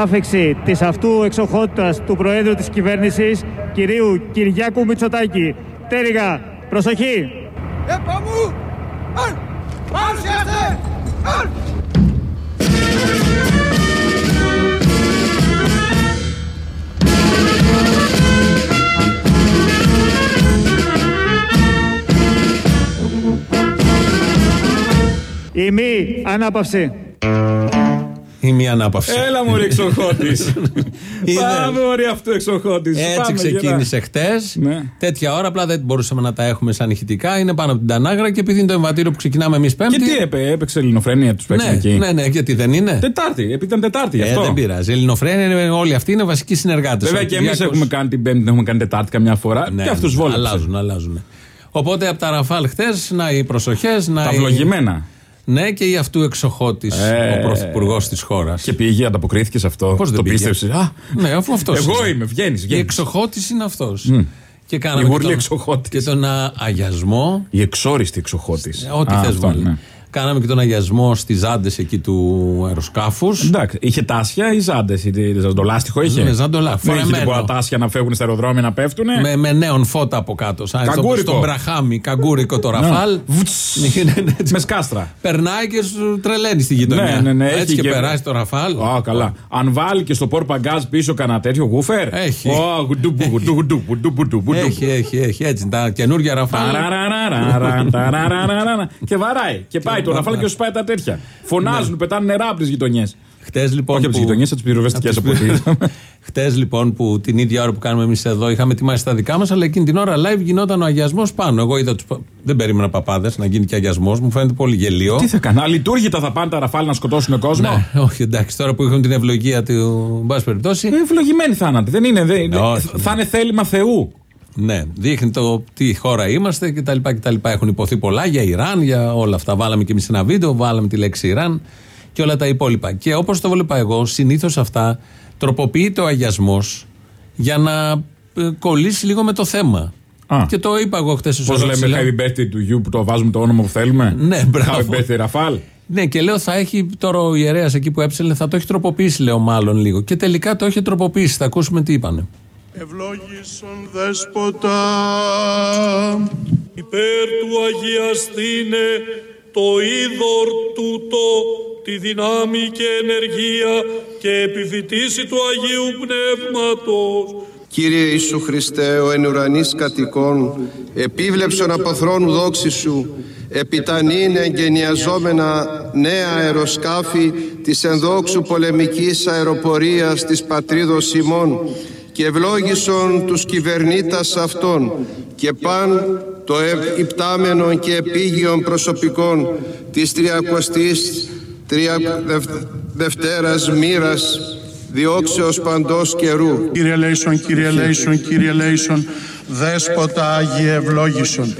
άφηξη της αυτού εξοχότητας του Προέδρου της κυβέρνησης, κυρίου Κυριάκου Μητσοτάκη. Τέριγα, προσοχή! Επαμού! Παρουσιάστε! Η μη ανάπαυση. Η μία ανάπαυση. Έλα μου εξοχώτης. Είδες. Πάμε ωραία αυτού εξοχώτης. Έτσι ξεκίνησε χτες. Ναι. Τέτοια ώρα απλά δεν μπορούσαμε να τα έχουμε σαν ηχητικά. Είναι πάνω από την Τανάγρα και επειδή είναι το εμβατήριο που ξεκινάμε εμείς Πέμπτη. Και τι έπαι, έπαιξε ελληνοφρένεια τους παίξαν ναι, εκεί. ναι, ναι, γιατί δεν είναι; Τετάρτη, επειδή ήταν Τετάρτη γι' Ε, αυτό. δεν πειράζει. Ελληνοφρένια είναι- όλοι αυτοί είναι βασικοί συνεργάτες. Βέβαια και εμείς έχουμε κάνει την Πέμπτη, δεν έχουμε κάνει Τετάρτη καμιά φορά. Ναι, και αυτούς ναι, βόλεψε. Αλλάζουν, αλλάζουν. Οπότε από τα Ραφάλ χτες, να οι προσοχές, να. Τα οι- ευλογημένα. Ναι, και η αυτού εξοχώτης, Ε, ο πρωθυπουργός της χώρας. Και πήγε, ανταποκρίθηκε σε αυτό. Πώς δεν το πήγε; πίστεψε. Α, Ναι, αφού αυτός. Εγώ είμαι, βγαίνεις. Η εξοχώτης είναι αυτός. Και κάναμε Η και γουρλή τον, εξοχώτης. και τον α, αγιασμό. Η εξόριστη εξοχώτης. Ό,τι θες βάλει. Κάναμε και τον αγιασμό στις ζάντε εκεί του αεροσκάφους. Εντάξει, είχε τάσια ή ζάντε, το λάστιχο είχε; Ναι, ζαντολά, Δεν είχε φορεμένο. τίποτα τάσια να φεύγουν στα αεροδρόμια να πέφτουν. Με, με νέον φώτα από κάτω. Σαν στο, Καγκούρικο. στον Μπραχάμι, καγκούρικο το ραφάλ. Ναι, ναι, ναι. Με σκάστρα. Περνάει και σου τρελαίνει στη γειτονιά. Ναι, ναι, ναι, Έτσι έχει και, και- περάσει το ραφάλ. Α, καλά. Αν βάλει και στο πόρ παγκάζ πίσω κανένα τέτοιο γούφερ; Έχει. Ω, γουντού, γουντού, γουντού, γουντού, γουντού, γουντού. Έχει, έχει, έχει. Έτσι. Τα καινούργια ραφάλ. Ταραραραραρα, ταραραραραρα. Και βαράει. Και πάει το ραφάλ και σου πάει τα τέτοια. Φωνάζουν, πετάνε νερά από τις γειτονιές. Χτες λοιπόν. Όχι από τις που- γειτονιές, από τις πυροβεστικές από από τις- ό,τι. Χτες λοιπόν που την ίδια ώρα που κάνουμε εμείς εδώ είχαμε ετοιμάσει τα δικά μας, αλλά εκείνη την ώρα live γινόταν ο αγιασμός πάνω. Εγώ είδα τους. Δεν περίμενα παπάδες να γίνει και αγιασμός, μου φαίνεται πολύ γελίο. Τι θα κάνω, αλειτούργητα θα πάνε τα ραφάλ να σκοτώσουν κόσμο; Ναι, όχι εντάξει, τώρα που έχουν την ευλογία του. Εν πάση περιπτώσει. Ε, Ευλογημένοι θάνατοι. Δεν είναι. δεν- Όχι. Θα είναι θέλημα Θεού. Ναι, δείχνει το τι χώρα είμαστε κτλ. κτλ. Έχουν υποθεί πολλά για Ιράν, για όλα αυτά. Βάλαμε και εμείς ένα βίντεο, βάλαμε τη λέξη Ιράν και όλα τα υπόλοιπα. Και όπως το βλέπα εγώ, συνήθως αυτά τροποποιείται ο αγιασμός για να ε, κολλήσει λίγο με το θέμα. Α. Και το είπα εγώ χθες Πώς λέμε Happy Birthday to you που το βάζουμε το όνομα που θέλουμε; Ναι, μπράβο. Happy Birthday Ραφάλ. Ναι, και λέω θα έχει τώρα ο ιερέας εκεί που έψελε, θα το έχει τροποποιήσει, λέω μάλλον λίγο. Και τελικά το έχει τροποποιήσει. Θα ακούσουμε τι είπανε. Ευλόγησον δέσποτα. Υπέρ του αγιαστήνε το είδωρ τούτο τη δυνάμει και ενεργία και επιφυτίση του Αγίου Πνεύματος. Κύριε Ιησού Χριστέ, ο εν ουρανής κατοικών, επίβλεψον από θρόνου δόξη σου, επιτανήν εγγενιαζόμενα νέα αεροσκάφη της ενδόξου πολεμικής αεροπορίας της πατρίδος ημών και ευλόγησον τους κυβερνήτας αυτών και παν το ευ- υπτάμενον και επίγειον προσωπικών της τριακοστής τρια... δευ- Δευτέρας μοίρας διώξεως παντός καιρού. Κύριε Λέησον, Κύριε Λέησον, Κύριε Λέησον δέσποτα Άγιε ευλόγησον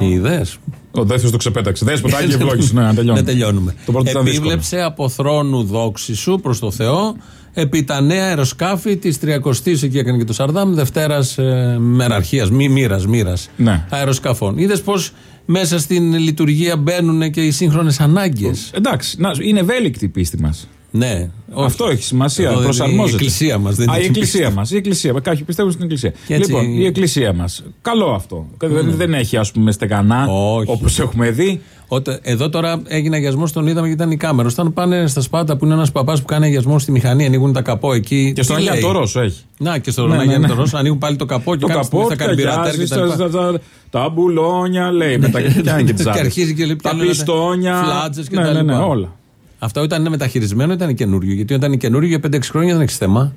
Είδε. Ο δεύτερο το ξεπέταξε. Δέσποτα, Άγιε ευλόγηση. Ναι, να τελειώνουμε. Να τελειώνουμε. Το πρώτο ήταν δύσκολο. Επίβλεψε από θρόνου δόξης σου προς το Θεό επί τα νέα αεροσκάφη της 30η, εκεί έκανε και το Σαρδάμ, Δευτέρας ε, μεραρχίας, μη μοίρα, μοίρα Ναι. αεροσκαφών. Είδες πω μέσα στην λειτουργία μπαίνουν και οι σύγχρονες ανάγκες; Εντάξει, να, είναι ευέλικτη η πίστη μας. Ναι, όχι. Αυτό έχει σημασία. Εδώ δεν είναι προσαρμόζεται. Η εκκλησία μας δεν Α, είναι η η εκκλησία μας. Η εκκλησία. Κάποιοι πιστεύουν στην εκκλησία. Και έτσι- Λοιπόν, η εκκλησία μας. Καλό αυτό. Δεν, δεν έχει, ας πούμε, στεγανά Όχι. όπως έχουμε δει. Ότε- εδώ τώρα έγινε αγιασμός, τον είδαμε και ήταν η κάμερα. Όταν πάνε στα Σπάτα που είναι ένας παπάς που κάνει αγιασμό στη μηχανή, ανοίγουν τα καπό εκεί. Και στον τι Αγία λέει; το Ρώσο έχει. Να και στον Ναι, Αγία ναι, ναι. το Ρώσο ανοίγουν πάλι το καπό και Το κάνουν καπό, στα καρμπυρατέρ ταιριάζει και τα λοιπά. στα- στα- τα μπουλόνια, λέει. Με τα και τις Και ζάρες. αρχίζει και λέει, Τα πιάνουν πιστόνια. φλάτζες και ναι, τα ναι, ναι, λοιπά. όλα. Αυτό ήταν μεταχειρισμένο, ήταν καινούριο. Γιατί όταν είναι καινούριο για 5-6 χρόνια δεν έχεις θέμα.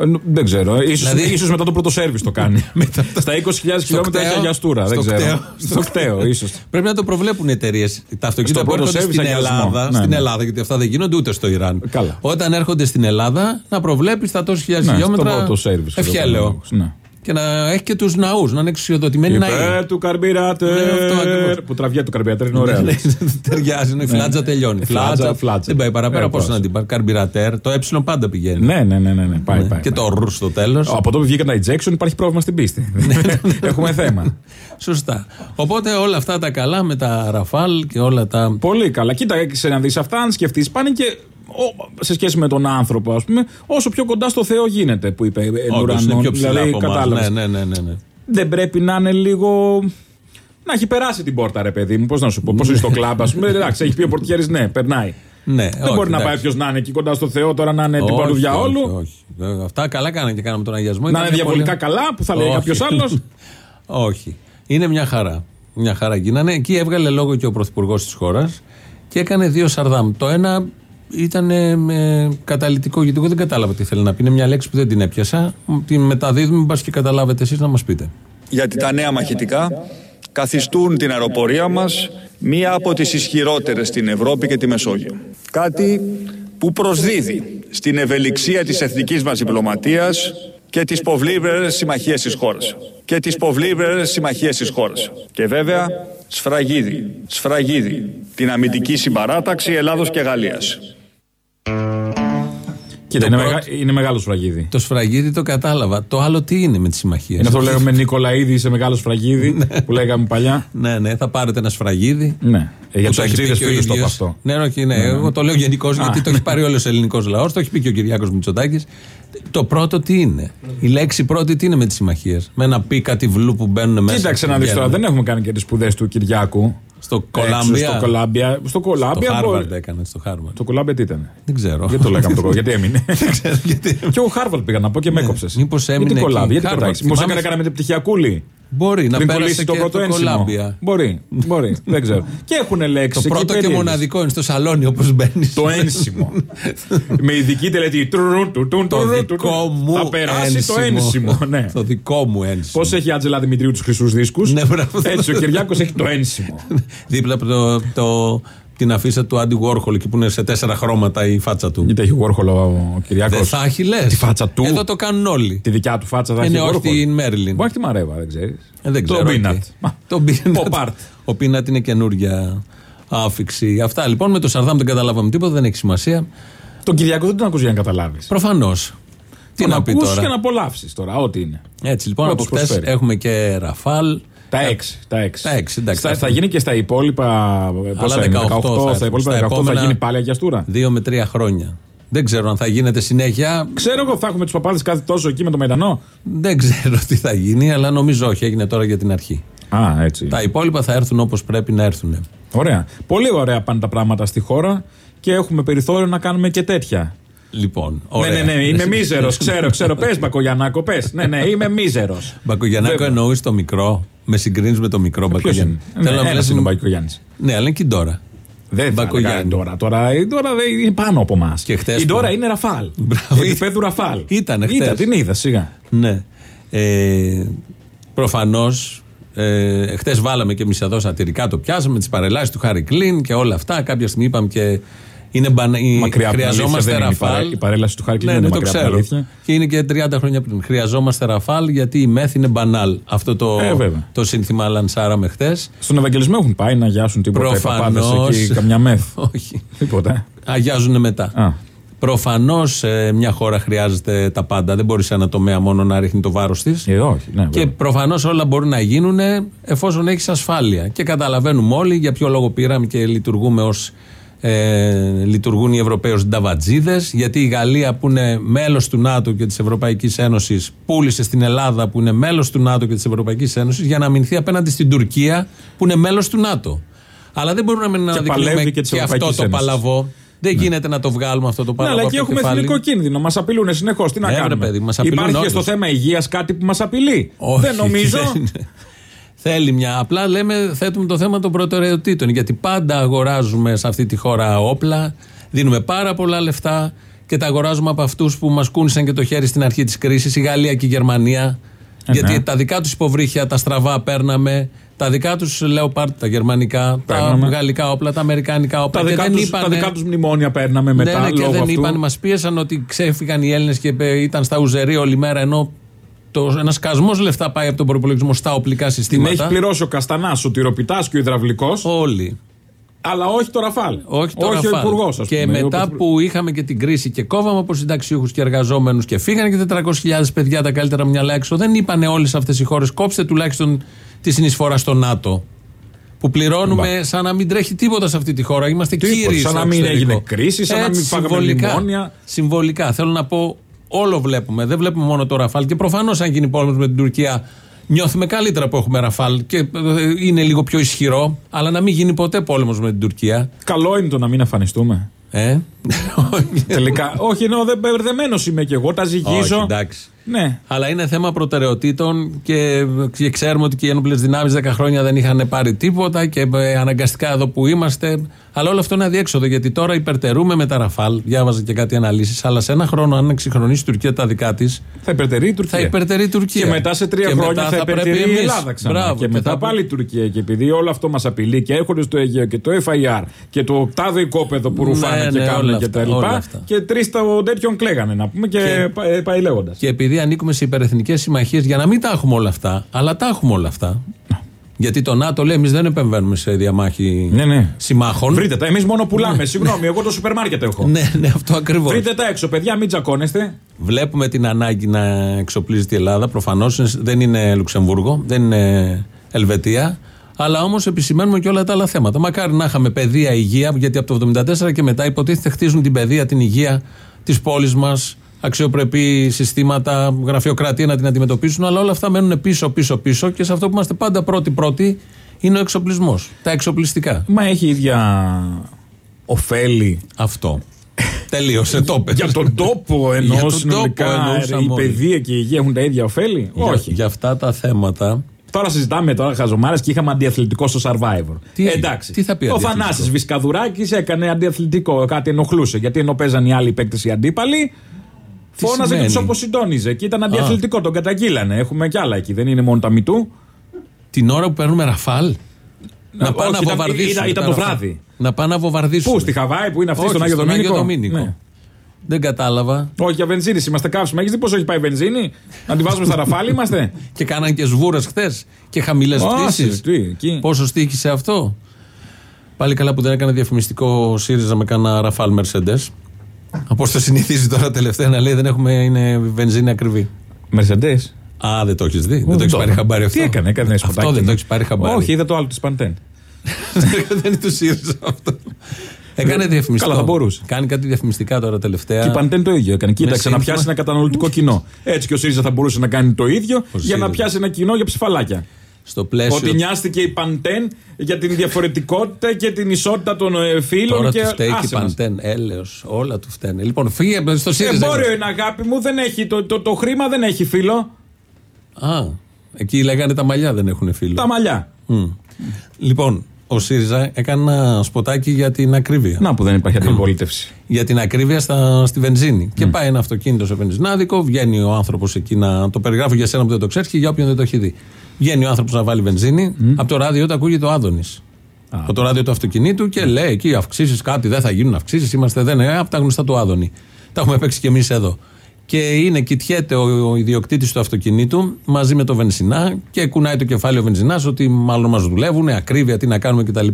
Ε, νο- Δεν ξέρω. Ίσως, Δηλαδή- ίσως μετά το πρώτο σερβις το κάνει. Στα 20.000 χιλιόμετρα έχει κτέο. αγιαστούρα. Δεν Στο ξέρω. κτέο. Στο κτέο, ίσως. Πρέπει να το προβλέπουν οι εταιρείες. Τα αυτοκίνητα Στο που πρώτο έρχονται σερβις στην αγιασμό. Ελλάδα, Ναι, στην ναι. Ελλάδα, γιατί αυτά δεν γίνονται ούτε στο Ιράν. Καλά. Όταν έρχονται στην Ελλάδα, να προβλέπεις τα τόσε χιλιάδες Ναι, στο χιλιόμετρα. πρώτο σερβις. Ευχέλαιο. Ναι. Και να έχει και τους ναούς, να είναι εξουσιοδοτημένοι ναοί. Υπέρ του καρμπυράτερ. Ναι, αυτό ακριβώς. Που τραβιέται το καρμπυράτερ είναι ωραία. Ναι, Ταιριάζει, ναι, η φλάτζα τελειώνει. Φλάτζα, Φλάτζα, φλάτζα. Δεν πάει παραπέρα. Ε, Πώς πώς. να την πάρει. Καρμπυρατέρ. Το ε πάντα πηγαίνει. Ναι, ναι, ναι, ναι, ναι. Πάει, πάει. Και πάει. το ρου στο τέλος. Από τότε που βγήκαν τα injection υπάρχει πρόβλημα στην πίστη. Έχουμε θέμα. Σωστά. Οπότε όλα αυτά τα καλά με τα ραφάλ και όλα τα. Πολύ καλά. Κοίτα, σε να δεις αυτά, αν σκεφτείς, πάνε και ο- σε σχέση με τον άνθρωπο, ας πούμε, όσο πιο κοντά στο Θεό γίνεται, που είπε εν Όντως, είναι ουρανών. πιο ψηλά Δηλαδή, από εμάς. κατάλαβες. Ναι, ναι, ναι, ναι, ναι. Δεν πρέπει να είναι λίγο. Να έχει περάσει την πόρτα, ρε παιδί μου. Πώς να σου πω, Πώς είναι στο κλαμπ, ας πούμε. Εντάξει, έχει πει ο πορτιέρης, ναι, περνάει. Ναι, Δεν όχι, μπορεί να εντάξει. πάει ποιος να είναι εκεί κοντά στο Θεό τώρα να είναι την Όχι, παρουδιά όχι, όλου. όχι. Ε, Αυτά καλά κάνανε και κάναμε τον αγιασμό. Να Ήταν είναι μια διαβολικά πολύ- καλά που θα λέει Όχι. κάποιος άλλος. Όχι. Είναι μια χαρά. Μια χαρά γίνανε. Εκεί έβγαλε λόγο και ο πρωθυπουργός της χώρας και έκανε δύο σαρδάμ. Το ένα ήταν ε, ε, καταλητικό, γιατί εγώ δεν κατάλαβα τι θέλει να πει. Είναι μια λέξη που δεν την έπιασα. Την μεταδίδουμε, μπας και καταλάβετε εσείς να μας πείτε. γιατί τα νέα μαχητικά καθιστούν την αεροπορία μας μία από τις ισχυρότερες στην Ευρώπη και τη Μεσόγειο. Κάτι που προσδίδει στην ευελιξία της εθνικής μας διπλωματίας και τις ποβλίβερες συμμαχίες της χώρας. Και τις ποβλίβερες συμμαχίες της χώρας. Και βέβαια σφραγίδι, σφραγίδι την αμυντική συμπαράταξη Ελλάδος και Γαλλίας. Κοίτα, Το είναι, πρώτο- μεγα... είναι μεγάλο σφραγίδι. Το σφραγίδι το κατάλαβα. Το άλλο τι είναι με τι συμμαχίε. Είναι αυτό που λέγαμε Νικολαίδη, είσαι μεγάλο σφραγίδι, που λέγαμε παλιά. Ναι, ναι, θα πάρετε ένα σφραγίδι. Ναι. Ε, για Που τους έχει πει εξήδε και ο φίλου το είπα ίδιος. αυτό. Ναι, όχι, ναι, εγώ το λέω γενικώς γιατί το έχει πάρει όλος ο ελληνικός λαός. Το έχει πει και ο Κυριάκος Μητσοτάκης. Το πρώτο τι είναι; Η λέξη πρώτη τι είναι με τι συμμαχίε. Με ένα πι κάτι βλού που μπαίνουν μέσα. Κοίταξε και να δεις τώρα, βγαίνουν. δεν έχουμε κάνει και τις σπουδές του Κυριάκου. Στο Έξω, Κολάμπια. Στο Κολάμπια. Στο Στο Κολάμπια. Χάρβαρντ μπορεί- έκανε. Στο Χάρβαρντ. Το Κολάμπια τι ήταν. Δεν ξέρω. Γιατί το λέγαμε το Κολάμπια, γιατί έμεινε; Δεν ξέρω γιατί. Και ο Χάρβαρντ πήγα να πω και με έκοψες. μήπως έμεινε Γιατί εκεί; Κολάμπια, γιατί Harvard. το Μήπως Θυμάμαι- έκανε κανένα μεταπτυχιακούλη. Μπορεί να Πριν πέρασε κολλήσει και το πρώτο το ένσημο. Κολάμπια. Μπορεί, μπορεί, δεν ξέρω. Και έχουν λέξει. Το πρώτο και μοναδικό είναι στο σαλόνι όπως μπαίνεις. Το ένσημο. Με ειδική τελετή. Τρουρουν, του, τουν, Το τουρουν, του, δικό τουν. μου Θα περάσει το ένσημο. Ναι. Το δικό μου ένσημο. Πώς έχει η Άτζελα Δημητρίου τους χρυσούς δίσκους; Ναι, μπράβο. Έτσι ο Κυριάκος έχει το ένσημο. Δίπλα από το, το, την αφίσα του Άντι Warhol εκεί που είναι σε τέσσερα χρώματα η φάτσα του. Γιατί έχει Γόρχολο ο Κυριάκος; Δεν θα έχει λες. Τη φάτσα του. Εδώ το κάνουν όλοι. Τη δικιά του φάτσα θα Ε, έχει ναι, όχι Warhol. την Μέρλιν. Μπορεί τη Μαρέβα, δεν ξέρεις. Ε, δεν Το ξέρω. Πίνατ. οκ. Μα, Το Πίνατ. Ο Πάρτ. Ο Πίνατ είναι καινούρια άφηξη. Αυτά λοιπόν με το Σαρδάμ δεν καταλάβαμε τίποτα, δεν έχει σημασία. Τον Κυριακό δεν τον ακούς για να καταλάβεις. Προφανώς. Τι Τον να πει ακούς τώρα; και να απολαύσεις τώρα, ό,τι είναι. Έτσι λοιπόν, από Ό,τι χθες προσφέρει. έχουμε και Ραφάλ. Τα έξι. Τα έξι. Τα έξι, εντάξει. Στα- θα γίνει και στα υπόλοιπα. Πόσα Αλλά είναι, 18 θα στα έρθουν. υπόλοιπα Στα 18 θα επόμενα- γίνει πάλι αγιαστούρα. Δύο με τρία χρόνια. Δεν ξέρω αν θα γίνεται συνέχεια. Ξέρω εγώ, θα έχουμε τους παπάδες κάθε τόσο εκεί με το Μαϊντανό. Δεν ξέρω τι θα γίνει, αλλά νομίζω όχι. Έγινε τώρα για την αρχή. Α, έτσι. Τα υπόλοιπα θα έρθουν όπως πρέπει να έρθουν. Ωραία. Πολύ ωραία πάνε τα πράγματα στη χώρα και έχουμε περιθώριο να κάνουμε και τέτοια. Λοιπόν, ωραία. Ναι, ναι, ναι, είμαι μίζερος. Ξέρω, ξέρω. Πες, Μπακογιανάκο, πες. Ναι, ναι, είμαι μίζερος. Μπακογιαννάκο εννοείς το μικρό; Με συγκρίνεις με το μικρό Ποιος Μπακογιαννάκο. είναι; Ναι, να ένας λες- είναι ο Μπακογιάννης. Ναι, αλλά είναι και η Ντόρα. Δεν θα Μπακογιάννη. έλεγα τώρα. Τώρα, η Ντόρα δεν είναι πάνω από εμάς. Και χτες Η που- Ντόρα είναι Ραφάλ. Μπράβο. Επίπεδου Ραφάλ. Ήτανε χτες. Είδα, την είδα, σιγά. Ναι. Ε, Προφανώς. Ε, Χθες βάλαμε και εμείς εδώ σατυρικά το πιάσαμε, τις παρελάσεις του Χάρη Κλίν και όλα αυτά. Κάποια στιγμή είπαμε και είναι μπανα... η- Μακριά από την αλήθεια χρειαζόμαστε δεν είναι η Ραφάλ. παρέ- η παρέλαση του Χάρη Κλίν ναι, είναι ναι, το μακριά από την ξέρω. αλήθεια. Και είναι και 30 χρόνια πριν. Χρειαζόμαστε Ραφάλ γιατί η μεθ είναι μπανάλ. Αυτό το, Ε, βέβαια. το σύνθημα λανσάραμε χθες. Στον Ευαγγελισμό έχουν πάει να αγιάσουν τίποτα οι παπάδες Προφανώς. εκεί, καμιά μεθ. Όχι. Τίποτα. Αγιάζουν μετά. Α. Προφανώς μια χώρα χρειάζεται τα πάντα. Δεν μπορεί σε ένα τομέα μόνο να ρίχνει το βάρος της. Ε, όχι, ναι, Και βέβαια. προφανώς όλα μπορούν να γίνουν εφόσον έχεις ασφάλεια. Και καταλαβαίνουμε όλοι για ποιο λόγο πήραμε και λειτουργούμε ως. Ε, λειτουργούν οι Ευρωπαίοι ως νταβατζίδες γιατί η Γαλλία που είναι μέλος του ΝΑΤΟ και της Ευρωπαϊκής Ένωσης πούλησε στην Ελλάδα που είναι μέλος του ΝΑΤΟ και της Ευρωπαϊκής Ένωσης για να αμυνθεί απέναντι στην Τουρκία που είναι μέλος του ΝΑΤΟ αλλά δεν μπορούμε να παλεύει αναδεικνύουμε και και, της αυτό Ευρωπαϊκής το Ένωσης. παλαβό δεν γίνεται να το βγάλουμε αυτό το Ναι, παλαβό αλλά από εκεί το έχουμε κεφάλι. εθνικό κίνδυνο. Μας απειλούν συνεχώς. Τι να Ναι, βρε κάνουμε; παιδί, μας απειλούν Υπάρχει και όντως. στο θέμα υγείας κάτι που μας απειλεί; Όχι, Δεν νομίζω. δεν είναι. Θέλει μια. Απλά λέμε, θέτουμε το θέμα των προτεραιοτήτων. Γιατί πάντα αγοράζουμε σε αυτή τη χώρα όπλα, δίνουμε πάρα πολλά λεφτά και τα αγοράζουμε από αυτούς που μας κούνησαν και το χέρι στην αρχή της κρίσης, η Γαλλία και η Γερμανία. Ε, γιατί ναι. τα δικά τους υποβρύχια, τα στραβά παίρναμε. Τα δικά τους Leopard, τα γερμανικά, Παίρναμε. τα γαλλικά όπλα, τα αμερικανικά όπλα. Τα και δικά, δεν τους, είπανε- τα δικά τους μνημόνια παίρναμε μετά ναι, ναι, και λόγω δεν αυτού. είπαν, μας πίεσαν ότι ξέφυγαν οι Έλληνες και ε, ήταν στα ουζερή όλη μέρα ενώ ένας σκασμό λεφτά πάει από τον προπολογισμό στα οπλικά Την συστήματα. έχει πληρώσει ο Καστανάς, ο τυροπιτάς και ο υδραυλικός, Όλοι. αλλά όχι το Ραφάλ. Όχι, το ο Ραφάλ. υπουργός, Και μετά που είχαμε και την κρίση και κόβαμε από συνταξιούχους και εργαζόμενους και φύγανε και 400.000 παιδιά τα καλύτερα μυαλά έξω, δεν είπανε όλες αυτές οι χώρες κόψτε τουλάχιστον τη συνεισφορά στο ΝΑΤΟ. Που πληρώνουμε σαν να μην τρέχει τίποτα σε αυτή τη χώρα. Είμαστε Τίποτα, κύριοι. σαν στο να μην εξωτερικό. έγινε κρίση, σαν να Έτσι, μην φάγαμε συμβολικά. μνημόνια. Συμβολικά. Θέλω να πω, όλο βλέπουμε. Δεν βλέπουμε μόνο το Ραφάλ. Και προφανώς, αν γίνει πόλεμος με την Τουρκία, νιώθουμε καλύτερα που έχουμε Ραφάλ και ε, είναι λίγο πιο ισχυρό. Αλλά να μην γίνει ποτέ πόλεμος με την Τουρκία. Καλό είναι το να μην αφανιστούμε. Ε; Τελικά. Όχι, ενώ δεν μπερδεμένος είμαι κι εγώ, τα ζυγίζω. Όχι, εντάξει. Ναι. Αλλά είναι θέμα προτεραιοτήτων και, και ξέρουμε ότι και οι ένοπλες δυνάμεις 10 χρόνια δεν είχαν πάρει τίποτα και ε, αναγκαστικά εδώ που είμαστε. Αλλά όλο αυτό είναι αδιέξοδο γιατί τώρα υπερτερούμε με τα Ραφάλ. Διάβαζα και κάτι αναλύσεις. Αλλά σε ένα χρόνο, αν εξυγχρονίσει η Τουρκία τα δικά της, Θα υπερτερεί η Τουρκία. θα υπερτερεί η Τουρκία. Και μετά σε τρία Και χρόνια μετά θα, υπερτερεί η εμείς. Ελλάδα ξανά. Μπράβο, και μετά θα- πάλι η Τουρκία. Και επειδή όλο αυτό μας απειλεί και έρχονται στο Αιγαίο και το FIR και το τάδε οικόπεδο που Ναι, ρουφάνε και ναι, όλα κάνουν και αυτά, τα όλα λοιπά. αυτά. Και τρεις των τέτοιων κλαίγανε να πούμε και, Και- πα- ε, πάει λέγοντας. Και επειδή ανήκουμε σε υπερεθνικές συμμαχίες, για να μην τα έχουμε όλα αυτά, αλλά τα έχουμε όλα αυτά. Γιατί το ΝΑΤΟ λέει: Εμείς δεν επεμβαίνουμε σε διαμάχη Ναι, ναι. συμμάχων. Βρείτε τα, εμείς μόνο πουλάμε. Συγγνώμη, εγώ το σούπερ μάρκετ έχω. Ναι, ναι, αυτό ακριβώς. Βρείτε τα έξω, παιδιά, μην τσακώνεστε. Βλέπουμε την ανάγκη να εξοπλίζεται η Ελλάδα. Προφανώς δεν είναι Λουξεμβούργο, δεν είναι Ελβετία. Αλλά όμως επισημαίνουμε και όλα τα άλλα θέματα. Μακάρι να είχαμε παιδεία, υγεία, γιατί από το 1974 και μετά υποτίθεται χτίζουν την παιδεία, την υγεία της πόλης μας, αξιοπρεπή συστήματα, γραφειοκρατία να την αντιμετωπίσουν. Αλλά όλα αυτά μένουν πίσω, πίσω, πίσω και σε αυτό που είμαστε πάντα πρώτοι-πρώτοι είναι ο εξοπλισμός. Τα εξοπλιστικά. Μα έχει ίδια ωφέλη Αυτό. Τελείωσε, το πες. για τον τόπο Για ενώ τον συνολικά τόπο εννοούσα η μόνο. παιδεία και η υγεία έχουν τα ίδια ωφέλη; Για- Όχι. Για αυτά τα θέματα Τώρα συζητάμε τώρα χαζομάρες και είχαμε αντιαθλητικό στο Survivor. Τι- Εντάξει. τι θα πει Ο αντιαθλητικό; Θανάσης Βισκαδουράκη έκανε αντιαθλητικό. Κάτι ενοχλούσε. Γιατί ενώ παίζαν οι άλλοι παίκτες οι αντίπαλοι, Τι φώναζε και σημαίνει; του αποσυντόνιζε. Και ήταν αντιαθλητικό. Τον καταγγείλανε. Έχουμε κι άλλα εκεί. Δεν είναι μόνο τα μητού. την ώρα που παίρνουμε ραφάλ. Να πάνε όχι, να ήταν- βομβαρδίσουν. ήταν- ήταν τα το Ραφάλ. βράδυ. Να πάνε να βομβαρδίσουν. Πού, στη Χαβάη που είναι αυτή Όχι, στον Άγιο Δομήνικο; Δομήνικο. Ναι. Δεν κατάλαβα. Όχι, για βενζίνη είμαστε καύσιμα. Έχεις δει πόσο έχει πάει η βενζίνη; Να τη βάζουμε στα ραφάλ είμαστε; Και κάναν και σβούρες χθες και χαμηλές Άσε, πτήσεις. τι, εκεί. Πόσο στήχησε αυτό; Πάλι καλά που δεν έκανε διαφημιστικό ΣΥΡΙΖΑ με κάνα Ραφάλ Mercedes. Όπω το συνηθίζει τώρα τελευταία να λέει δεν έχουμε, είναι βενζίνη ακριβή. Μερσεντέ. Α, δεν το έχεις δει. δεν το έχεις πάρει χαμπάρι αυτό. Τι έκανε, έκανε ένα Αυτό σποτάκι. δεν το έχεις πάρει χαμπάρι. Όχι, είδα το άλλο της Παντέν. δεν είναι τους ΣΥΡΙΖΑ αυτό. Έκανε διαφημιστικό. Καλά, θα μπορούσε. Κάνει κάτι διαφημιστικά τώρα τελευταία. Και η Παντέν το ίδιο έκανε. Κοίταξε να σύνθημα. πιάσει ένα καταναλωτικό κοινό. Έτσι και ο ΣΥΡΙΖΑ θα μπορούσε να κάνει το ίδιο για ΣΥΡΙΖΑ. να πιάσει ένα κοινό για ψηφαλάκια. Στο πλαίσιο. Ότι νοιάστηκε η Παντέν για την διαφορετικότητα και την ισότητα των ε, φίλων. Τώρα και... του φταίει και η Άσε μας. Παντέν. Έλεος. Όλα του φταίνε. Λοιπόν, φύγε στο ΣΥΡΙΖΑ. Εμπόριο είναι αγάπη μου, δεν έχει, το, το, το χρήμα δεν έχει φίλο. Α, εκεί λέγανε τα μαλλιά δεν έχουν φίλο. Τα μαλλιά. Μμ. Λοιπόν, ο ΣΥΡΙΖΑ έκανε ένα σποτάκι για την ακρίβεια. Να που δεν υπάρχει αντιπολίτευση. Για την ακρίβεια στα, στη βενζίνη. Και πάει ένα αυτοκίνητο σε βενζινάδικο, βγαίνει ο άνθρωπος εκεί να. Το περιγράφω για σένα που δεν το ξέρεις και για όποιον δεν το έχει δει. Βγαίνει ο άνθρωπος να βάλει βενζίνη, από το ράδιο του ακούγεται ο Άδωνης. Από το ράδιο του αυτοκινήτου και λέει εκεί αυξήσεις κάτι, δεν θα γίνουν αυξήσεις. Είμαστε δεν είναι από τα γνωστά του Άδωνη. Τα έχουμε παίξει κι εμείς εδώ. Και είναι, κοιτιέται ο, ο ιδιοκτήτης του αυτοκινήτου μαζί με το βενζινά και κουνάει το κεφάλι ο βενζινάς ότι μάλλον μας δουλεύουν, ακρίβεια, τι να κάνουμε κτλ.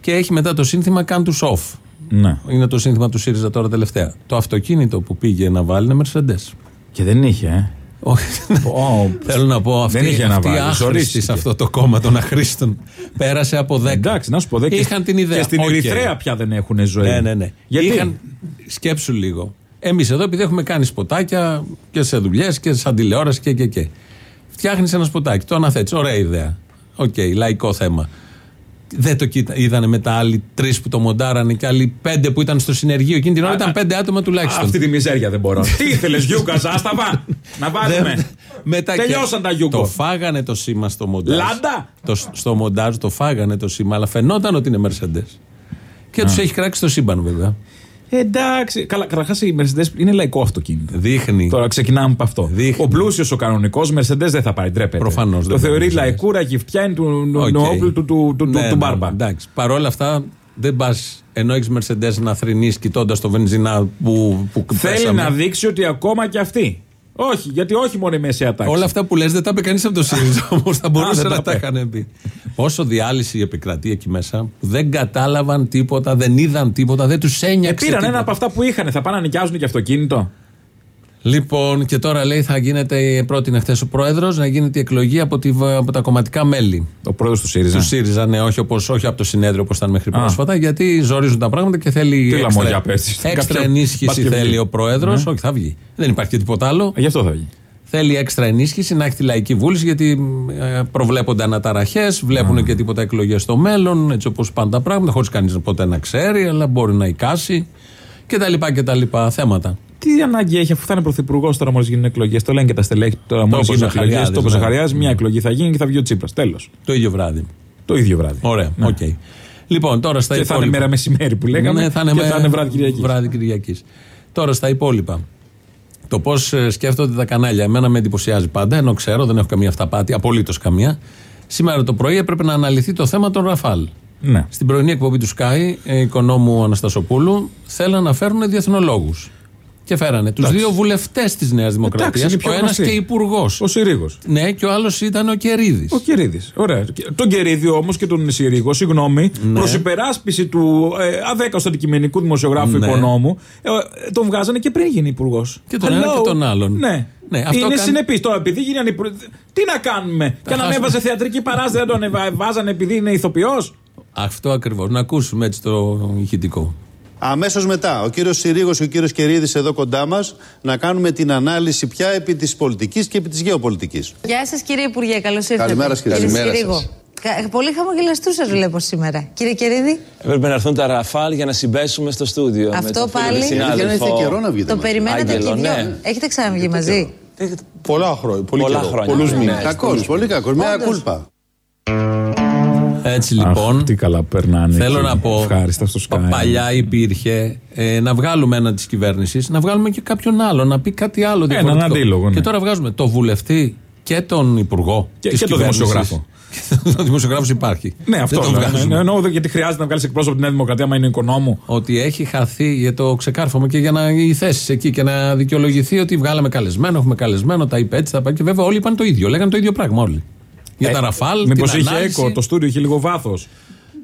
Και έχει μετά το σύνθημα καν του off. ναι. Είναι το σύνθημα του ΣΥΡΙΖΑ τώρα τελευταία. Το αυτοκίνητο που πήγε να βάλει είναι Mercedes. Και δεν είχε, ε. Όχι. Ω, Θέλω να πω αυτή, Δεν είχε να αυτή η βάλει, άχρηστη ζορίστηκε. σε αυτό το κόμμα των αχρήστων πέρασε από 10. Εντάξει, να σου πω. δε, και- Είχαν την ιδέα. Και στην Οκ. Ερυθρέα πια δεν έχουν ζωή. Ναι, ναι, ναι. Γιατί; Είχαν, σκέψου λίγο. Εμείς εδώ, επειδή έχουμε κάνει σποτάκια και σε δουλειές και σαν τηλεόραση και και και. Φτιάχνεις ένα σποτάκι, το αναθέτεις. Ωραία ιδέα. Οκ, λαϊκό θέμα. Δεν το κοίτα, είδανε μετά άλλοι τρεις που το μοντάρανε και άλλοι πέντε που ήταν στο συνεργείο. Εκείνη την ώρα ήταν πέντε άτομα τουλάχιστον. Αυτή τη μιζέρια δεν μπορώ. Τι; Ήθελες, Γιούγκο, Ζάσταβα; Να βάλουμε. Δεν- μετά και- Τελειώσαν τα Γιούγκο. Το φάγανε το σήμα στο μοντάζ. Λάντα! Το, στο μοντάζ το φάγανε το σήμα, αλλά φαινόταν ότι είναι Mercedes. Και τους έχει κράξει το σύμπαν βέβαια. Εντάξει. Καλά, καταρχάς η Mercedes είναι λαϊκό αυτοκίνητο. Δείχνει. Τώρα ξεκινάμε από αυτό. Δείχνει. Ο πλούσιος, ο κανονικός Mercedes δεν θα πάρει, ντρέπεται. Προφανώς Το δεν θεωρεί μπορεί, λαϊκούρα και φτιά είναι του Οκ. νεόπλου του, του, του, Ναι, του ναι, μπάρμπα. Εντάξει. Παρ' όλα αυτά δεν πας ενώ έχεις Mercedes να θρυνείς κοιτώντας το βενζινά που, που Θέλει πέσαμε. να δείξει ότι ακόμα και αυτή. Όχι, γιατί όχι μόνο η μεσαία τάξη. Όλα αυτά που λες δεν τα είπε κανείς από το ΣΥΡΙΖΑ όμως. Θα μπορούσε δεν να τα τα είπε. είχαν πει. Όσο διάλυση επικρατεί εκεί μέσα, που δεν κατάλαβαν τίποτα, δεν είδαν τίποτα, δεν τους Ε, ένιωξε. πήραν τίποτα. ένα από αυτά που είχαν. Θα πάνε να νοικιάζουν και αυτοκίνητο. Λοιπόν, και τώρα λέει θα γίνεται, πρότεινε χθες ο πρόεδρος, να γίνεται η εκλογή από, τη, από τα κομματικά μέλη. Ο πρόεδρος του ΣΥΡΙΖΑ. Του ΣΥΡΙΖΑ, ναι, όχι, όπως, όχι από το συνέδριο όπως ήταν μέχρι πρόσφατα, γιατί ζορίζουν τα πράγματα και θέλει. Τι λαμόγια έξτρα, πες. έξτρα Κάποιο- ενίσχυση μπας και θέλει βγει. ο πρόεδρος. Ναι. Όχι, θα βγει. Δεν υπάρχει και τίποτα άλλο. Ε, Γι' αυτό θα βγει. Θέλει έξτρα ενίσχυση να έχει τη λαϊκή βούληση, γιατί ε, προβλέπονται αναταραχές, βλέπουν και τίποτα εκλογές στο μέλλον, έτσι όπως πάνε τα πράγματα, χωρίς κανείς ποτέ να ξέρει, αλλά μπορεί να εικάσει κτλ. κτλ. θέματα. Τι ανάγκη έχει αφού θα είναι πρωθυπουργός τώρα μόλις γίνουν εκλογές. Το λένε και τα στελέχη τώρα μόλις Τόπος γίνουν εκλογές. Ζαχαριάδης, Το ναι. Ζαχαριάδης, μια εκλογή θα γίνει και θα βγει ο Τσίπρας. Τέλος. Το ίδιο βράδυ. Το ίδιο βράδυ. Ωραία, Ναι. οκ. Λοιπόν, τώρα στα Και θα είναι υπόλοιπα. μέρα μεσημέρι που λέγαμε. Ναι, θα είναι, και με- θα είναι βράδυ Κυριακής. βράδυ Κυριακής. Τώρα στα υπόλοιπα. Το πώς σκέφτονται τα κανάλια. Εμένα με εντυπωσιάζει πάντα, ενώ ξέρω, δεν έχω καμία αυταπάτη, απολύτως καμία. Σήμερα το πρωί έπρεπε να αναλυθεί το θέμα των Ραφάλ. Ναι. Στην πρωινή εκπομπή του Sky, ε, οικονόμου Αναστασοπούλου, θέλαν να φέρουν διεθνολόγους. Και φέρανε τους δύο βουλευτές της Νέας Δημοκρατίας. είναι πιο Ο ένας γνωστοί. και υπουργός. Ο Συρίγος. Ναι, και ο άλλος ήταν ο Κερίδης. Ο Κερίδης. Ωραία. Και- Τον Κερίδη όμως και τον Συρίγο, συγγνώμη, Ναι. προς υπεράσπιση του ε, αδέκαστο αντικειμενικού δημοσιογράφου Ναι. οικονόμου, ε, ε, τον βγάζανε και πριν γίνει υπουργός. Και τον ένα και τον άλλον. Ναι. Ναι, αυτό είναι κάνει- συνεπής. Τώρα, επειδή γίνανε υπουργοί. Τι να κάνουμε; Και αν χάσουμε. ανέβαζε θεατρική παράσταση, δεν τον εβα- βάζανε επειδή είναι ηθοποιός; Αυτό ακριβώς. Να ακούσουμε έτσι το ηχητικό. Αμέσως μετά, ο κύριος Συρίγος και ο κύριος Κερίδης εδώ κοντά μας να κάνουμε την ανάλυση πια επί της πολιτικής και επί της γεωπολιτικής. Γεια σας, κύριε Υπουργέ, καλώς ήρθατε. Καλημέρα σας, κύριε. Καλημέρα Συρίγο. σας. Κα- Πολύ χαμογελαστού σα βλέπω σήμερα. Κύριε Κερίδη, Έπρεπε να έρθουν τα ραφάλ για να συμπέσουμε στο στούντιο. Αυτό με τον φίλο πάλι. και Γιατί δεν συνάδελφο. έχετε καιρό να βγείτε το μαζί. περιμένατε και Άγγελο, οι δυο. ναι. Έχετε ξαναβγεί μαζί; Πολλά χρόνια. Πολύ Πολλά καιρό. χρόνια. Πολλούς Ναι, μήνες. ναι, Κακός, πολύ κακός. Μια κούλπα. Έτσι λοιπόν. Αχ, τι καλά περνάνε. Θέλω εκεί. να πω. Ευχάριστα στο Sky. πα- Παλιά υπήρχε ε, να βγάλουμε έναν της κυβέρνησης, να βγάλουμε και κάποιον άλλο, να πει κάτι άλλο διαφορετικό. αντίλογο, ναι. Και τώρα βγάζουμε το βουλευτή και τον υπουργό. Και- της και τον κυβέρνησης. δημοσιογράφο. ο δημοσιογράφος υπάρχει. Ναι, αυτό. Δεν τον λέω. βγάζουμε. Ναι, εννοώ δε- γιατί χρειάζεται να βγάλεις εκπρόσωπο από τη Νέα Δημοκρατία, άμα είναι οικονόμου. Ότι έχει χαθεί για το ξεκάρφωμα και για να οι θέσεις εκεί και να δικαιολογηθεί ότι βγάλαμε καλεσμένο, έχουμε καλεσμένο, τα είπε έτσι, τα πάει. Και βέβαια όλοι είπαν το ίδιο, λέγανε το ίδιο πράγμα όλοι. Για τα Ραφάλ, Μήπως την είχε ανάλυση. έκο, το στούντιο είχε λίγο βάθος.